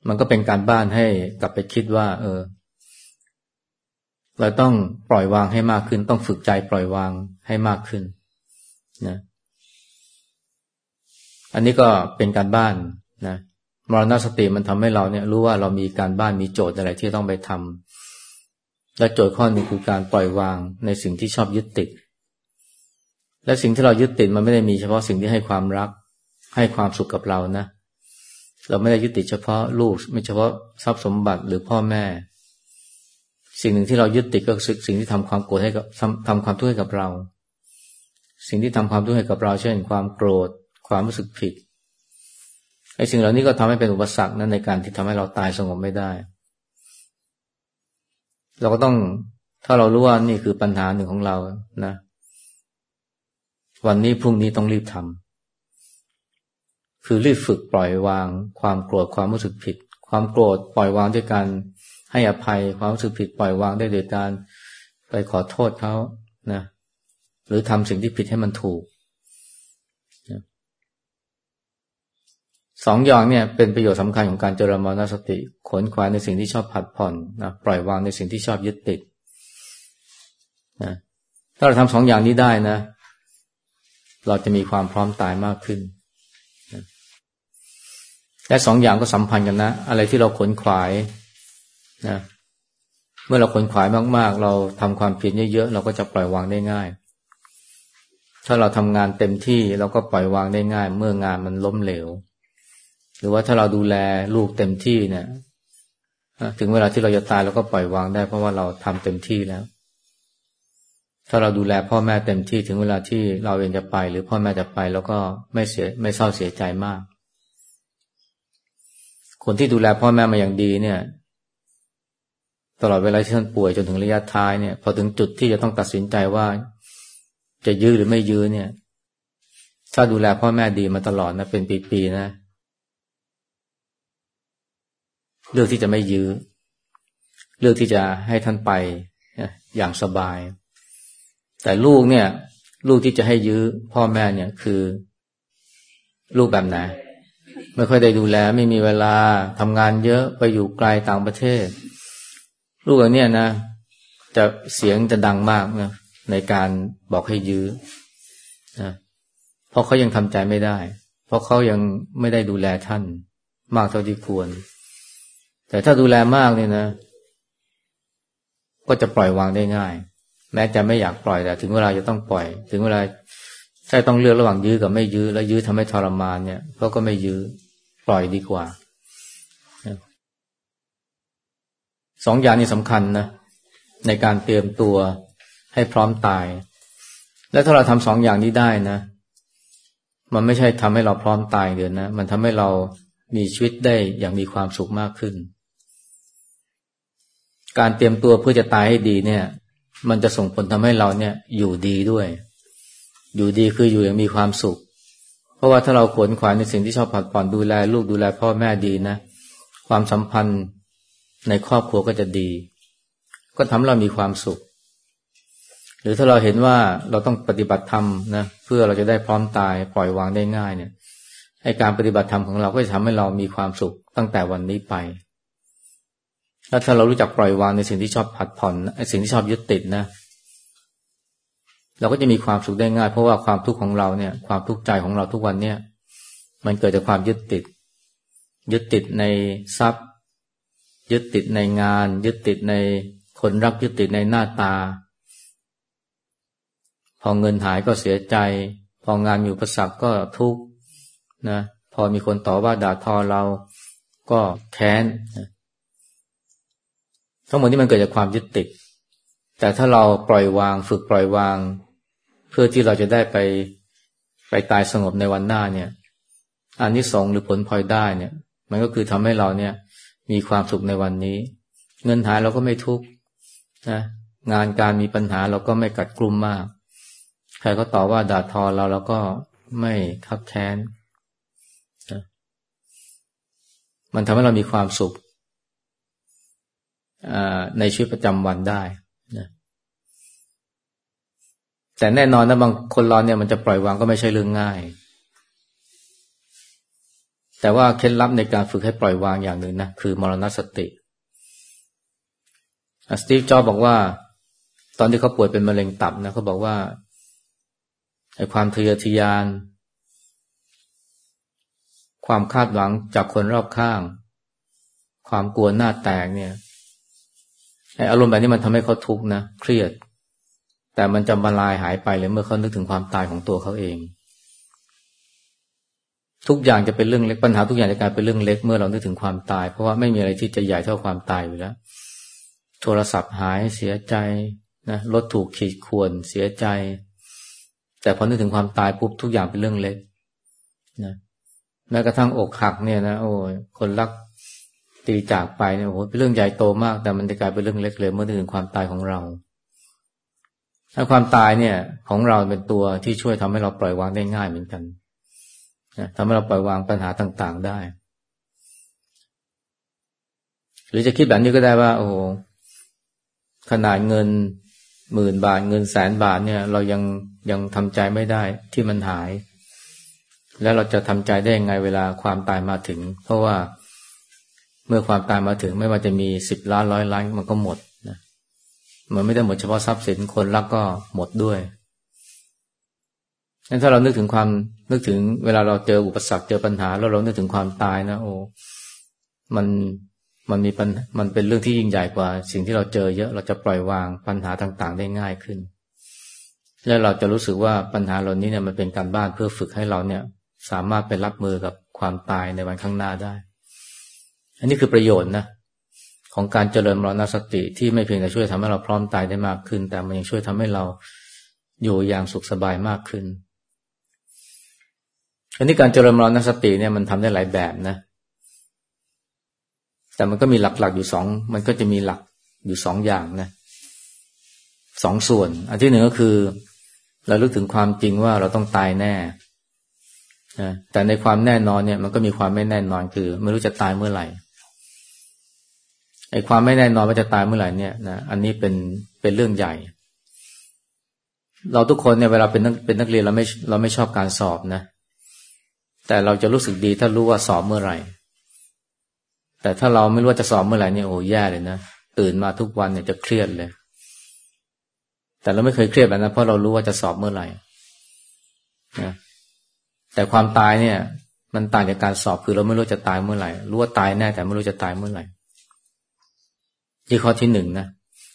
B: มันก็เป็นการบ้านให้กลับไปคิดว่า เออ เราต้องปล่อยวางให้มากขึ้น ต้องฝึกใจปล่อยวางให้มากขึ้น นะ อันนี้ก็เป็นการบ้านนะมรณสติมันทำให้เราเนี่ย รู้ว่าเรามีการบ้านมีโจทย์อะไรที่ต้องไปทำและโจทย์ข้อหนึ่งคือการปล่อยวางในสิ่งที่ชอบยึดติด และสิ่งที่เรายึดติดมันไม่ได้มีเฉพาะสิ่งที่ให้ความรัก ให้ความสุขกับเรานะ เราไม่ได้ยึดติดเฉพาะลูก ไม่เฉพาะทรัพย์สมบัติหรือพ่อแม่ สิ่งหนึ่งที่เรายึดติดก็คือสิ่งที่ทำความโกรธให้กับทำความทุกข์ให้กับเรา สิ่งที่ทำความทุกข์ให้กับเรา เช่น ความโกรธ ความรู้สึกผิดไอ้สิ่งเหล่านี้ก็ทำให้เป็นอุปสรรคนั้นในการที่ทำให้เราตายสงบไม่ได้ เราก็ต้องถ้าเรารู้ว่านี่คือปัญหาหนึ่งของเรานะ วันนี้พรุ่งนี้ต้องรีบทำคือรีบฝึกปล่อยวาง ความโกรธความรู้สึกผิด ความโกรธปล่อยวางด้วยการให้อภัยความรู้สึกผิดปล่อยวางได้โดยการไปขอโทษเขานะ หรือทำสิ่งที่ผิดให้มันถูก สองอย่างเนี่ยเป็นประโยชน์สำคัญของการเจริญมรณสติขนขวายในสิ่งที่ชอบผัดผ่อนนะปล่อยวางในสิ่งที่ชอบยึดติดนะถ้าเราทำสองอย่างนี้ได้นะ เราจะมีความพร้อมตายมากขึ้นนะและสองอย่างก็สัมพันธ์กันนะ อะไรที่เราขนขวายนะเมื่อเราขนขวายมาก ๆ เราทำความผิดเยอะๆเราก็จะปล่อยวางได้ง่าย ถ้าเราทำงานเต็มที่เราก็ปล่อยวางได้ง่าย เมื่องานมันล้มเหลว หรือว่าถ้าเราดูแลลูกเต็มที่เนี่ยถึงเวลาที่เราจะตายเราก็ปล่อยวางได้ เพราะว่าเราทำเต็มที่แล้ว ถ้าเราดูแลพ่อแม่เต็มที่ถึงเวลาที่เราเองจะไป หรือพ่อแม่จะไปแล้วก็ไม่เสียไม่เศร้าเสียใจมาก คนที่ดูแลพ่อแม่มาอย่างดีเนี่ย ตลอดเวลาที่ท่านป่วยจนถึงระยะท้ายเนี่ย พอถึงจุดที่จะต้องตัดสินใจว่า จะยื้อหรือไม่ยื้อเนี่ย ถ้าดูแลพ่อแม่ดีมาตลอดนะเป็นปีๆนะ เลือกที่จะไม่ยื้อ เลือกที่จะให้ท่านไปอย่างสบาย แต่ลูกเนี่ย ลูกที่จะให้ยื้อพ่อแม่เนี่ยคือ ลูกแบบไหนไม่ค่อยได้ดูแล ไม่มีเวลาทำงานเยอะไปอยู่ไกลต่างประเทศ ลูกแบบนี้นะ จะเสียงจะดังมากนะในการบอกให้ยื้อนะเพราะเขายังทำใจไม่ได้ เพราะเขายังไม่ได้ดูแลท่าน มากเท่าที่ควร แต่ถ้าดูแลมากเนี่ยนะ ก็จะปล่อยวางได้ง่าย แม้จะไม่อยากปล่อยแต่ถึงเวลาจะต้องปล่อย ถึงเวลาใช่ต้องเลือกระหว่างยื้อกับไม่ยื้อแล้วยื้อทำให้ทรมานเนี่ยเขาก็ไม่ยื้อปล่อยดีกว่าสองอย่างนี้สำคัญนะในการเตรียมตัวให้พร้อมตาย และถ้าเราทำสองอย่างนี้ได้นะ มันไม่ใช่ทำให้เราพร้อมตายเดียวนะ มันทำให้เรามีชีวิตได้อย่างมีความสุขมากขึ้น การเตรียมตัวเพื่อจะตายให้ดีเนี่ย มันจะส่งผลทำให้เราเนี่ย อยู่ดีด้วย อยู่ดีคืออยู่อย่างมีความสุข เพราะว่าถ้าเราขวนขวายในสิ่งที่ชอบผัดผ่อนดูแล ลูกดูแลพ่อแม่ดีนะ ความสัมพันธ์ในครอบครัวก็จะดี ก็ทำเรามีความสุข หรือถ้าเราเห็นว่าเราต้องปฏิบัติธรรมนะเพื่อเราจะได้พร้อมตายปล่อยวางได้ง่ายเนี่ยให้การปฏิบัติธรรมของเราก็จะทำให้เรามีความสุขตั้งแต่วันนี้ไป แล้วถ้าเรารู้จักปล่อยวางในสิ่งที่ชอบผัดผ่อนไอ้สิ่งที่ชอบยึดติดนะ เราก็จะมีความสุขได้ง่าย เพราะว่าความทุกข์ของเราเนี่ย ความทุกข์ใจของเราทุกวันเนี่ย มันเกิดจากความยึดติด ยึดติดในทรัพย์ ยึดติดในงาน ยึดติดในคนรักยึดติดในหน้าตา พอเงินหายก็เสียใจ พองานมีอุปสรรคก็ทุกข์นะ พอมีคนต่อว่าด่าทอเราก็แค้นนะ ทั้งหมดนี้มันเกิดจากความยึดติด แต่ถ้าเราปล่อยวางฝึกปล่อยวาง เพื่อที่เราจะได้ไปไปตายสงบในวันหน้าเนี่ยอันนี้สงหรือผลพลอยได้เนี่ย มันก็คือทำให้เราเนี่ย มีความสุขในวันนี้ เงินหายเราก็ไม่ทุกข์นะงานการมีปัญหาเราก็ไม่กัดกลุ่มมาก ใครก็ต่อว่าด่าทอเราเราก็ไม่คับแค้นนะมันทำให้เรามีความสุข ในชีวิตประจำวันได้นะแต่แน่นอนนะบางคนเราเนี่ยมันจะปล่อยวางก็ไม่ใช่เรื่องง่าย แต่ว่าเคล็ดลับในการฝึกให้ปล่อยวางอย่างหนึ่งนะคือมรณสติสตีฟจ็อบบอกว่า ตอนที่เขาป่วยเป็นมะเร็งตับนะเขาบอกว่าไอ้ความทะเยอทะยาน ความคาดหวังจากคนรอบข้าง ความกลัวหน้าแตกเนี่ย อารมณ์แบบนี้มันทำให้เขาทุกข์นะเครียด แต่มันจะบรรลายหายไปเลยเมื่อเขานึกถึงความตายของตัวเขาเอง ทุกอย่างจะเป็นเรื่องเล็กปัญหาทุกอย่างจะกลายเป็นเรื่องเล็กเมื่อเรานึกถึงความตาย เพราะว่าไม่มีอะไรที่จะใหญ่เท่าความตายอยู่แล้ว โทรศัพท์หายเสียใจนะรถถูกขีดข่วนเสียใจ แต่พอนึกถึงความตายปุ๊บทุกอย่างเป็นเรื่องเล็กนะแม้กระทั่งอกหักเนี่ยนะโอ้ยคนรัก ตีจากไปเนี่ยโอ้โหเป็นเรื่องใหญ่โตมาก แต่มันจะกลายเป็นเรื่องเล็กเลยเมื่อถึงความตายของเราถ้าความตายเนี่ย ของเราเป็นตัวที่ช่วยทำให้เราปล่อยวางได้ง่ายเหมือนกันนะทำให้เราปล่อยวางปัญหาต่าง ๆได้ หรือจะคิดแบบนี้ก็ได้ว่า โอ้โหขนาดเงินหมื่นบาทเงินแสนบาทเนี่ย เรายังยังทำใจไม่ได้ที่มันหาย แล้วเราจะทำใจได้ยังไงเวลาความตายมาถึง เพราะว่า เมื่อความตายมาถึงไม่ว่าจะมีสิบล้านร้อยล้านมันก็หมดนะมันไม่ได้หมดเฉพาะทรัพย์สินคนรักก็หมดด้วยงั้นถ้าเรานึกถึงความนึกถึงเวลาเราเจออุปสรรคเจอปัญหา แล้วเรานึกถึงความตายนะโอ้มันมันมีปัญมันเป็นเรื่องที่ยิ่งใหญ่กว่า สิ่งที่เราเจอเยอะเราจะปล่อยวางปัญหาต่างๆ ได้ง่ายขึ้น แล้วเราจะรู้สึกว่าปัญหาเหล่านี้เนี่ยมันเป็นการบ้านเพื่อฝึกให้เราเนี่ย สามารถไปรับมือกับความตายในวันข้างหน้าได้ อันนี้คือประโยชน์นะของการเจริญมรณสติที่ไม่เพียงแต่ช่วยทำให้เราพร้อมตายได้มากขึ้น แต่มันยังช่วยทำให้เราอยู่อย่างสุขสบายมากขึ้น อันนี้การเจริญมรณสติเนี่ยมันทำได้หลายแบบนะ แต่มันก็มีหลักๆอยู่สอง มันก็จะมีหลักอยู่สองอย่างนะสองส่วน อันที่หนึ่งก็คือเราลึกถึงความจริงว่าเราต้องตายแน่แต่ในความแน่นอนเนี่ย มันก็มีความไม่แน่นอนคือ ไม่รู้จะตายเมื่อไหร่ ไอ้ความไม่แน่นอนว่าจะตายเมื่อไหร่เนี่ยนะอันนี้เป็นเป็นเรื่องใหญ่ เราทุกคนเนี่ยเวลาเป็นนักเป็นนักเรียนเราไม่เราไม่ชอบการสอบนะ แต่เราจะรู้สึกดีถ้ารู้ว่าสอบเมื่อไหร่ แต่ถ้าเราไม่รู้ว่าจะสอบเมื่อไหร่เนี่ยโอ้แย่เลยนะตื่นมาทุกวันเนี่ยจะเครียดเลย แต่เราไม่เคยเครียดแบบนั้นเพราะเรารู้ว่าจะสอบเมื่อไหร่นะแต่ความตายเนี่ย มันต่างจากการสอบคือเราไม่รู้จะตายเมื่อไหร่รู้ว่าตายแน่แต่ไม่รู้จะตายเมื่อไหร่ ที่ข้อที่หนึ่งนะ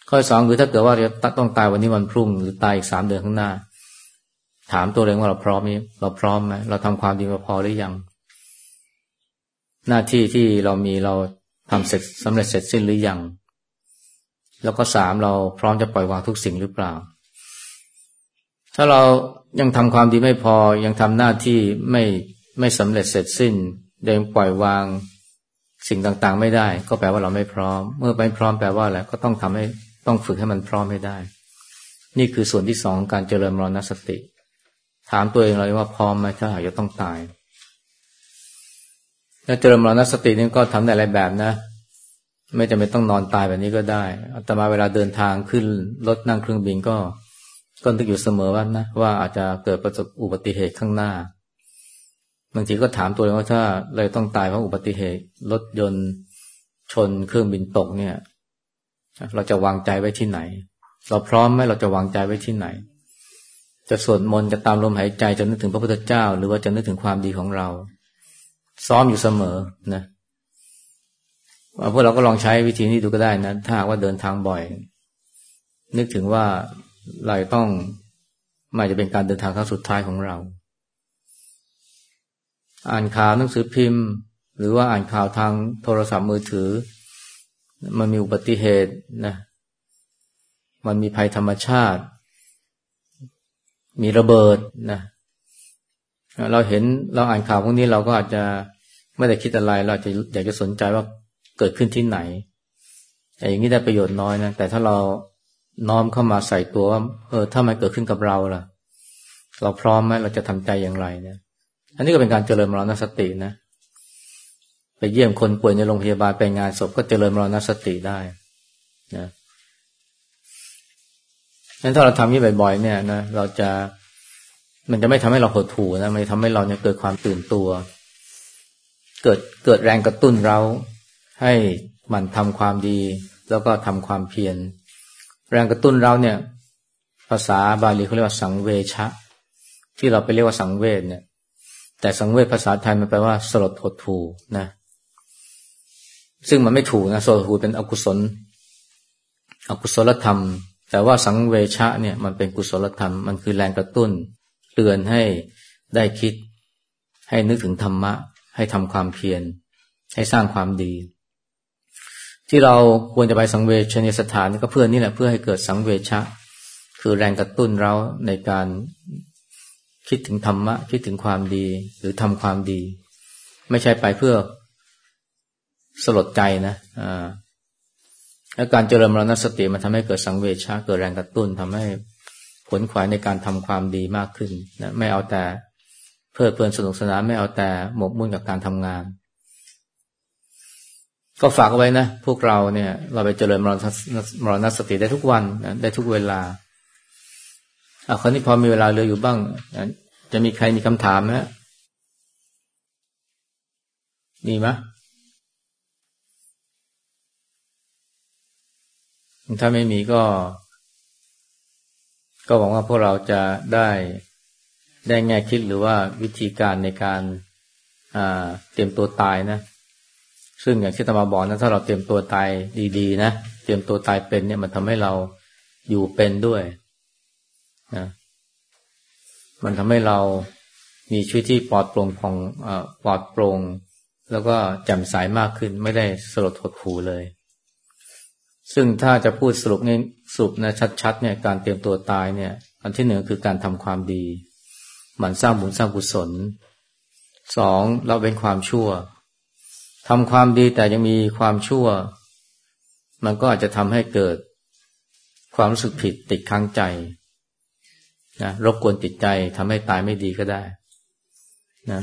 B: ข้อสองคือถ้าเกิดว่าเราต้องตายวันนี้วันพรุ่งหรือตายอีกสามเดือนข้างหน้า ถามตัวเองว่าเราพร้อมไหมเราพร้อมไหมเราทำความดีมาพอหรือยัง หน้าที่ที่เรามีเราทำเสร็จสำเร็จเสร็จสิ้นหรือยัง แล้วก็สามเราพร้อมจะปล่อยวางทุกสิ่งหรือเปล่า ถ้าเรายังทำความดีไม่พอยังทำหน้าที่ไม่ไม่สำเร็จเสร็จสิ้นยังปล่อยวาง สิ่งต่างๆ ไม่ได้ ก็แปลว่าเราไม่พร้อม เมื่อไม่พร้อมแปลว่าอะไรก็ต้องทำให้ต้องฝึกให้มันพร้อมให้ได้ นี่คือส่วนที่สองการเจริญมรณสติ ถามตัวเองเลยว่าพร้อมไหมถ้าหากจะต้องตายแล้วเจริญมรณสตินี่ก็ทำได้หลายแบบนะ ไม่จำเป็นต้องนอนตายแบบนี้ก็ได้แต่มาเวลาเดินทางขึ้นรถนั่งเครื่องบินก็ก็นึกอยู่เสมอว่านะว่าอาจจะเกิดประสบอุบัติเหตุข้างหน้า บางทีก็ถามตัวเองว่าถ้าเลยต้องตายเพราะอุบัติเหตุรถยนต์ชนเครื่องบินตกเนี่ย เราจะวางใจไว้ที่ไหน เราพร้อมไหมเราจะวางใจไว้ที่ไหน จะสวดมนต์จะตามลมหายใจจะนึกถึงพระพุทธเจ้า หรือว่าจะนึกถึงความดีของเรา ซ้อมอยู่เสมอนะพวกเราก็ลองใช้วิธีนี้ดูก็ได้นะถ้าว่าเดินทางบ่อย นึกถึงว่าเราต้องไม่จะเป็นการเดินทางครั้งสุดท้ายของเรา อ่านข่าวหนังสือพิมพ์ หรือว่าอ่านข่าวทางโทรศัพท์มือถือ มันมีอุบัติเหตุนะมันมีภัยธรรมชาติ มีระเบิดนะเราเห็นเราอ่านข่าวพวกนี้เราก็อาจจะไม่ได้คิดอะไร เราจะอยากจะสนใจว่าเกิดขึ้นที่ไหนแต่อย่างนี้ได้ประโยชน์น้อยนะ แต่ถ้าเราน้อมเข้ามาใส่ตัวว่าเออถ้ามันเกิดขึ้นกับเราล่ะ เราพร้อมไหมเราจะทำใจอย่างไรเนี่ย อันนี้ก็เป็นการเจริญมรณสตินะ ไปเยี่ยมคนป่วยในโรงพยาบาลไปงานศพก็เจริญมรณสติได้นะงั้นถ้าเราทำนี้บ่อยๆเนี่ยนะเราจะมันจะไม่ทำให้เราหดหู่นะมันทำให้เราเนี่ยเกิดความตื่นตัว เกิดเกิดแรงกระตุ้นเราให้มันทำความดี แล้วก็ทำความเพียรแรงกระตุ้นเราเนี่ย ภาษาบาลีเขาเรียกว่าสังเวชะ ที่เราไปเรียกว่าสังเวชเนี่ย แต่สังเวชภาษาไทยมันแปลว่าสลดหดหูนะ ซึ่งมันไม่ถูกนะสลดหูเป็นอกุศล อกุศลธรรม แต่ว่าสังเวชะเนี่ยมันเป็นกุศลธรรม มันคือแรงกระตุ้น เตือนให้ได้คิด ให้นึกถึงธรรมะ ให้ทำความเพียร ให้สร้างความดี ที่เราควรจะไปสังเวชนสถานก็เพื่อนี่แหละเพื่อให้เกิดสังเวชะ คือแรงกระตุ้นเราในการ คิดถึงธรรมะ คิดถึงความดี หรือทำความดี ไม่ใช่ไปเพื่อสลดใจนะอ่าและการเจริญมรณสติมันทำให้เกิดสังเวชชาเกิดแรงกระตุ้นทำให้ผลขวายในการทำความดีมากขึ้นนะไม่เอาแต่เพลิดเพลินสนุกสนานไม่เอาแต่หมกมุ่นกับการทำงาน ก็ฝากเอาไว้นะ พวกเราเนี่ย เราไปเจริญมรณสติได้ทุกวันนะได้ทุกเวลา อะคนนี้พอมีเวลาเหลืออยู่บ้าง จะมีใครมีคำถามไหมมีไหมถ้าไม่มีก็ ก็หวังว่าพวกเราจะได้ได้แง่คิดหรือว่าวิธีการในการเตรียมตัวตายนะ ซึ่งอย่างที่ตมาบอกนะถ้าเราเตรียมตัวตายดี ๆ นะ เตรียมตัวตายเป็นเนี่ยมันทำให้เราอยู่เป็นด้วย นะมันทำให้เรามีชีวิตที่ปลอดโปร่งของปลอดโปร่งแล้วก็แจ่มใสามากขึ้นไม่ได้สลดหดหูเลย ซึ่งถ้าจะพูดสรุปง่ยสรุปนะชัดๆเนี่ยการเตรียมตัวตายเนี่ย อันที่หนึ่งคือการทำความดี หมั่นสร้างบุญสร้างกุศลสองเราเป็นความชั่วทำความดีแต่ยังมีความชั่ว มันก็อาจจะทำให้เกิด ความรู้สึกผิดติดค้างใจ นะรบกวนจิตใจทำให้ตายไม่ดีก็ได้นะ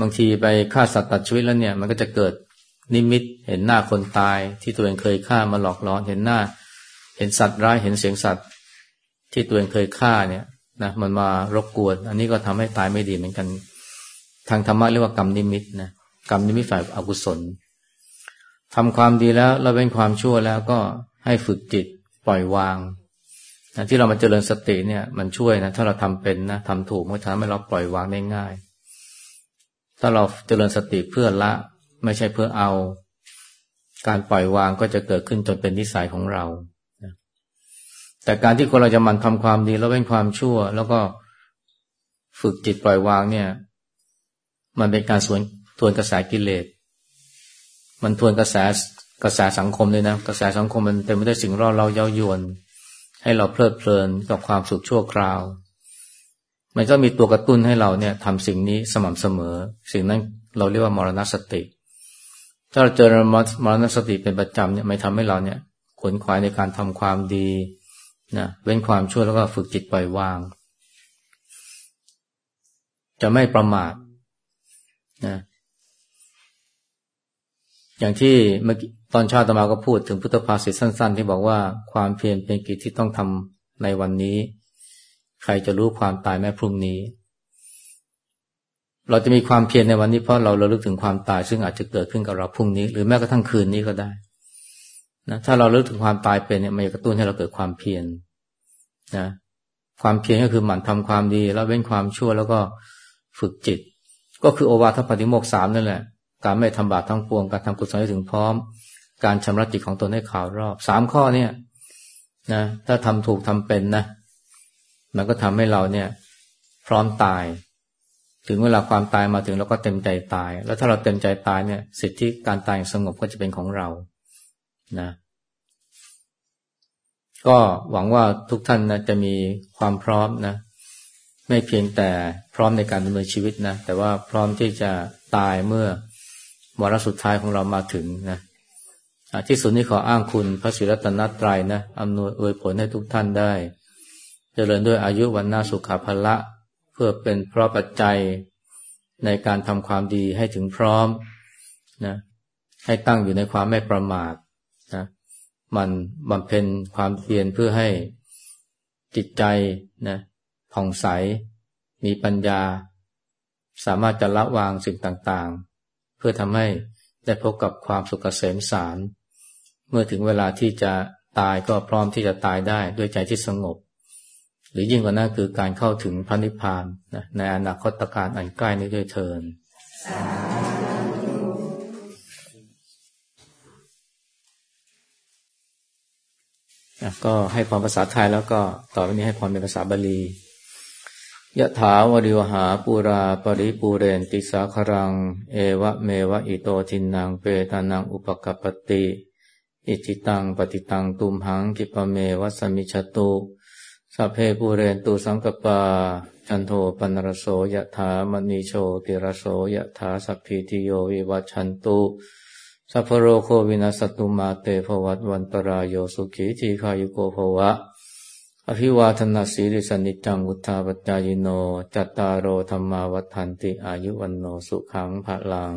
B: บางทีไปฆ่าสัตว์ตัดชีวิตแล้วเนี่ย มันก็จะเกิดนิมิตเห็นหน้าคนตาย ที่ตัวเองเคยฆ่ามาหลอกล่อเห็นหน้า เห็นสัตว์ร้ายเห็นเสียงสัตว์ ที่ตัวเองเคยฆ่าเนี่ยนะมันมารบกวน อันนี้ก็ทำให้ตายไม่ดีเหมือนกัน ทางธรรมะเรียกว่ากรรมนิมิตนะกรรมนิมิตฝ่ายอกุศลทำความดีแล้วเราเป็นความชั่วแล้วก็ให้ฝึกจิตปล่อยวาง ที่เรามาเจริญสติเนี่ย มันช่วยนะ ถ้าเราทำเป็นนะทำถูกมันทำให้เราปล่อยวางได้ง่าย ถ้าเราเจริญสติเพื่อละ ไม่ใช่เพื่อเอา การปล่อยวางก็จะเกิดขึ้นจนเป็นนิสัยของเราแต่การที่คนเราจะมันทำความดีแล้วเป็นความชั่ว แล้วก็ฝึกจิตปล่อยวางเนี่ย มันเป็นการสวนทวนกระแสกิเลสมันทวนกระแสกระแสสังคมเลยนะ กระแสสังคมมันเต็มไปด้วยสิ่งร่อเราเย้ายวน ให้เราเพลิดเพลินกับความสุขชั่วคราว มันก็มีตัวกระตุ้นให้เราเนี่ยทำสิ่งนี้สม่ำเสมอ สิ่งนั้นเราเรียกว่ามรณสติ ถ้าเราเจอมรณสติเป็นประจำเนี่ยไม่ทำให้เราเนี่ยขวนขวายในการทำความดีนะเว้นความชั่วแล้วก็ฝึกจิตปล่อยวาง จะไม่ประมาทนะอย่างที่เมื่อกี้ ตอนชาติตมาก็พูดถึงพุทธภาษิตสั้น ๆ ที่บอกว่าความเพียรเป็นกิจที่ต้องทำในวันนี้ ใครจะรู้ความตายแม้พรุ่งนี้ เราจะมีความเพียรในวันนี้เพราะเราเราลึกถึงความตาย ซึ่งอาจจะเกิดขึ้นกับเราพรุ่งนี้ หรือแม้กระทั่งคืนนี้ก็ได้นะถ้าเราเลิกถึงความตายเป็นเนี่ยมันจะกระตุ้นให้เราเกิดความเพียรนะความเพียรก็คือหมั่นทำความดี แล้วเว้นความชั่วแล้วก็ฝึกจิต ก็คือโอวาทปฏิโมกสามนั่นแหละ การไม่ทำบาปทั้งปวงการทำกุศลให้ถึงพร้อม การชำระจิตของตนให้ข่าวรอบสามข้อเนี่ยนะถ้าทำถูกทำเป็นนะ มันก็ทำให้เราเนี่ย พร้อมตาย ถึงเวลาความตายมาถึงเราก็เต็มใจตาย แล้วถ้าเราเต็มใจตายเนี่ย สิทธิการตายสงบก็จะเป็นของเรานะ ก็หวังว่าทุกท่านนะจะมีความพร้อมนะ ไม่เพียงแต่พร้อมในการดำเนินชีวิตนะ แต่ว่าพร้อมที่จะตายเมื่อวาระสุดท้ายของเรามาถึงนะ ที่สุดนี้ขออ้างคุณพระศิรัตนตรัยนะอำนวยอวยผลให้ทุกท่านได้จเจริญด้วยอายุวันนาสุขาภละ เพื่อเป็นเพราะปัจจัยในการทำความดีให้ถึงพร้อมนะให้ตั้งอยู่ในความไม่ประมาทนะมันบำเพ็ญความเพียรเพื่อให้จิตใจนะผ่องใส มีปัญญา สามารถจะละวางสิ่งต่างๆ เพื่อทำให้ได้พบกับความสุขเกษมสาร เมื่อถึงเวลาที่จะตายก็พร้อมที่จะตายได้ด้วยใจที่สงบ หรือยิ่งกว่านั้นคือการเข้าถึงพระนิพพานนะในอนาคตการอันใกล้นี้ด้วยเทินก็ให้พรภาษาไทยแล้วก็ต่อไปนี้ให้พรเป็นภาษาบาลียะถาวริวหาปูราปริปูเรนติสาครัง เอวะเมวะอิโตทินังเปตานังอุปกปติ อิจฉิตังปัตถิตังตุมหังขิปปะเมวะสะมิชฌะตุสัพเพปูเรนตุสังกัปปา จันโทปัณณะระโสยะถามะณิโชติระโสยะถาสัพพีติโยวิวัชชันตุสัพพะโรโควินัสสะตุมาเตภะวัตวันตะราโยสุขีทีฆายุโกภะวะ อะภิวาทะนะสีลิสสะนิจจังวุฑฒาปะจายิโน จัตตาโรธัมมาวัฑฒันติอายุวัณโณสุขังพะลัง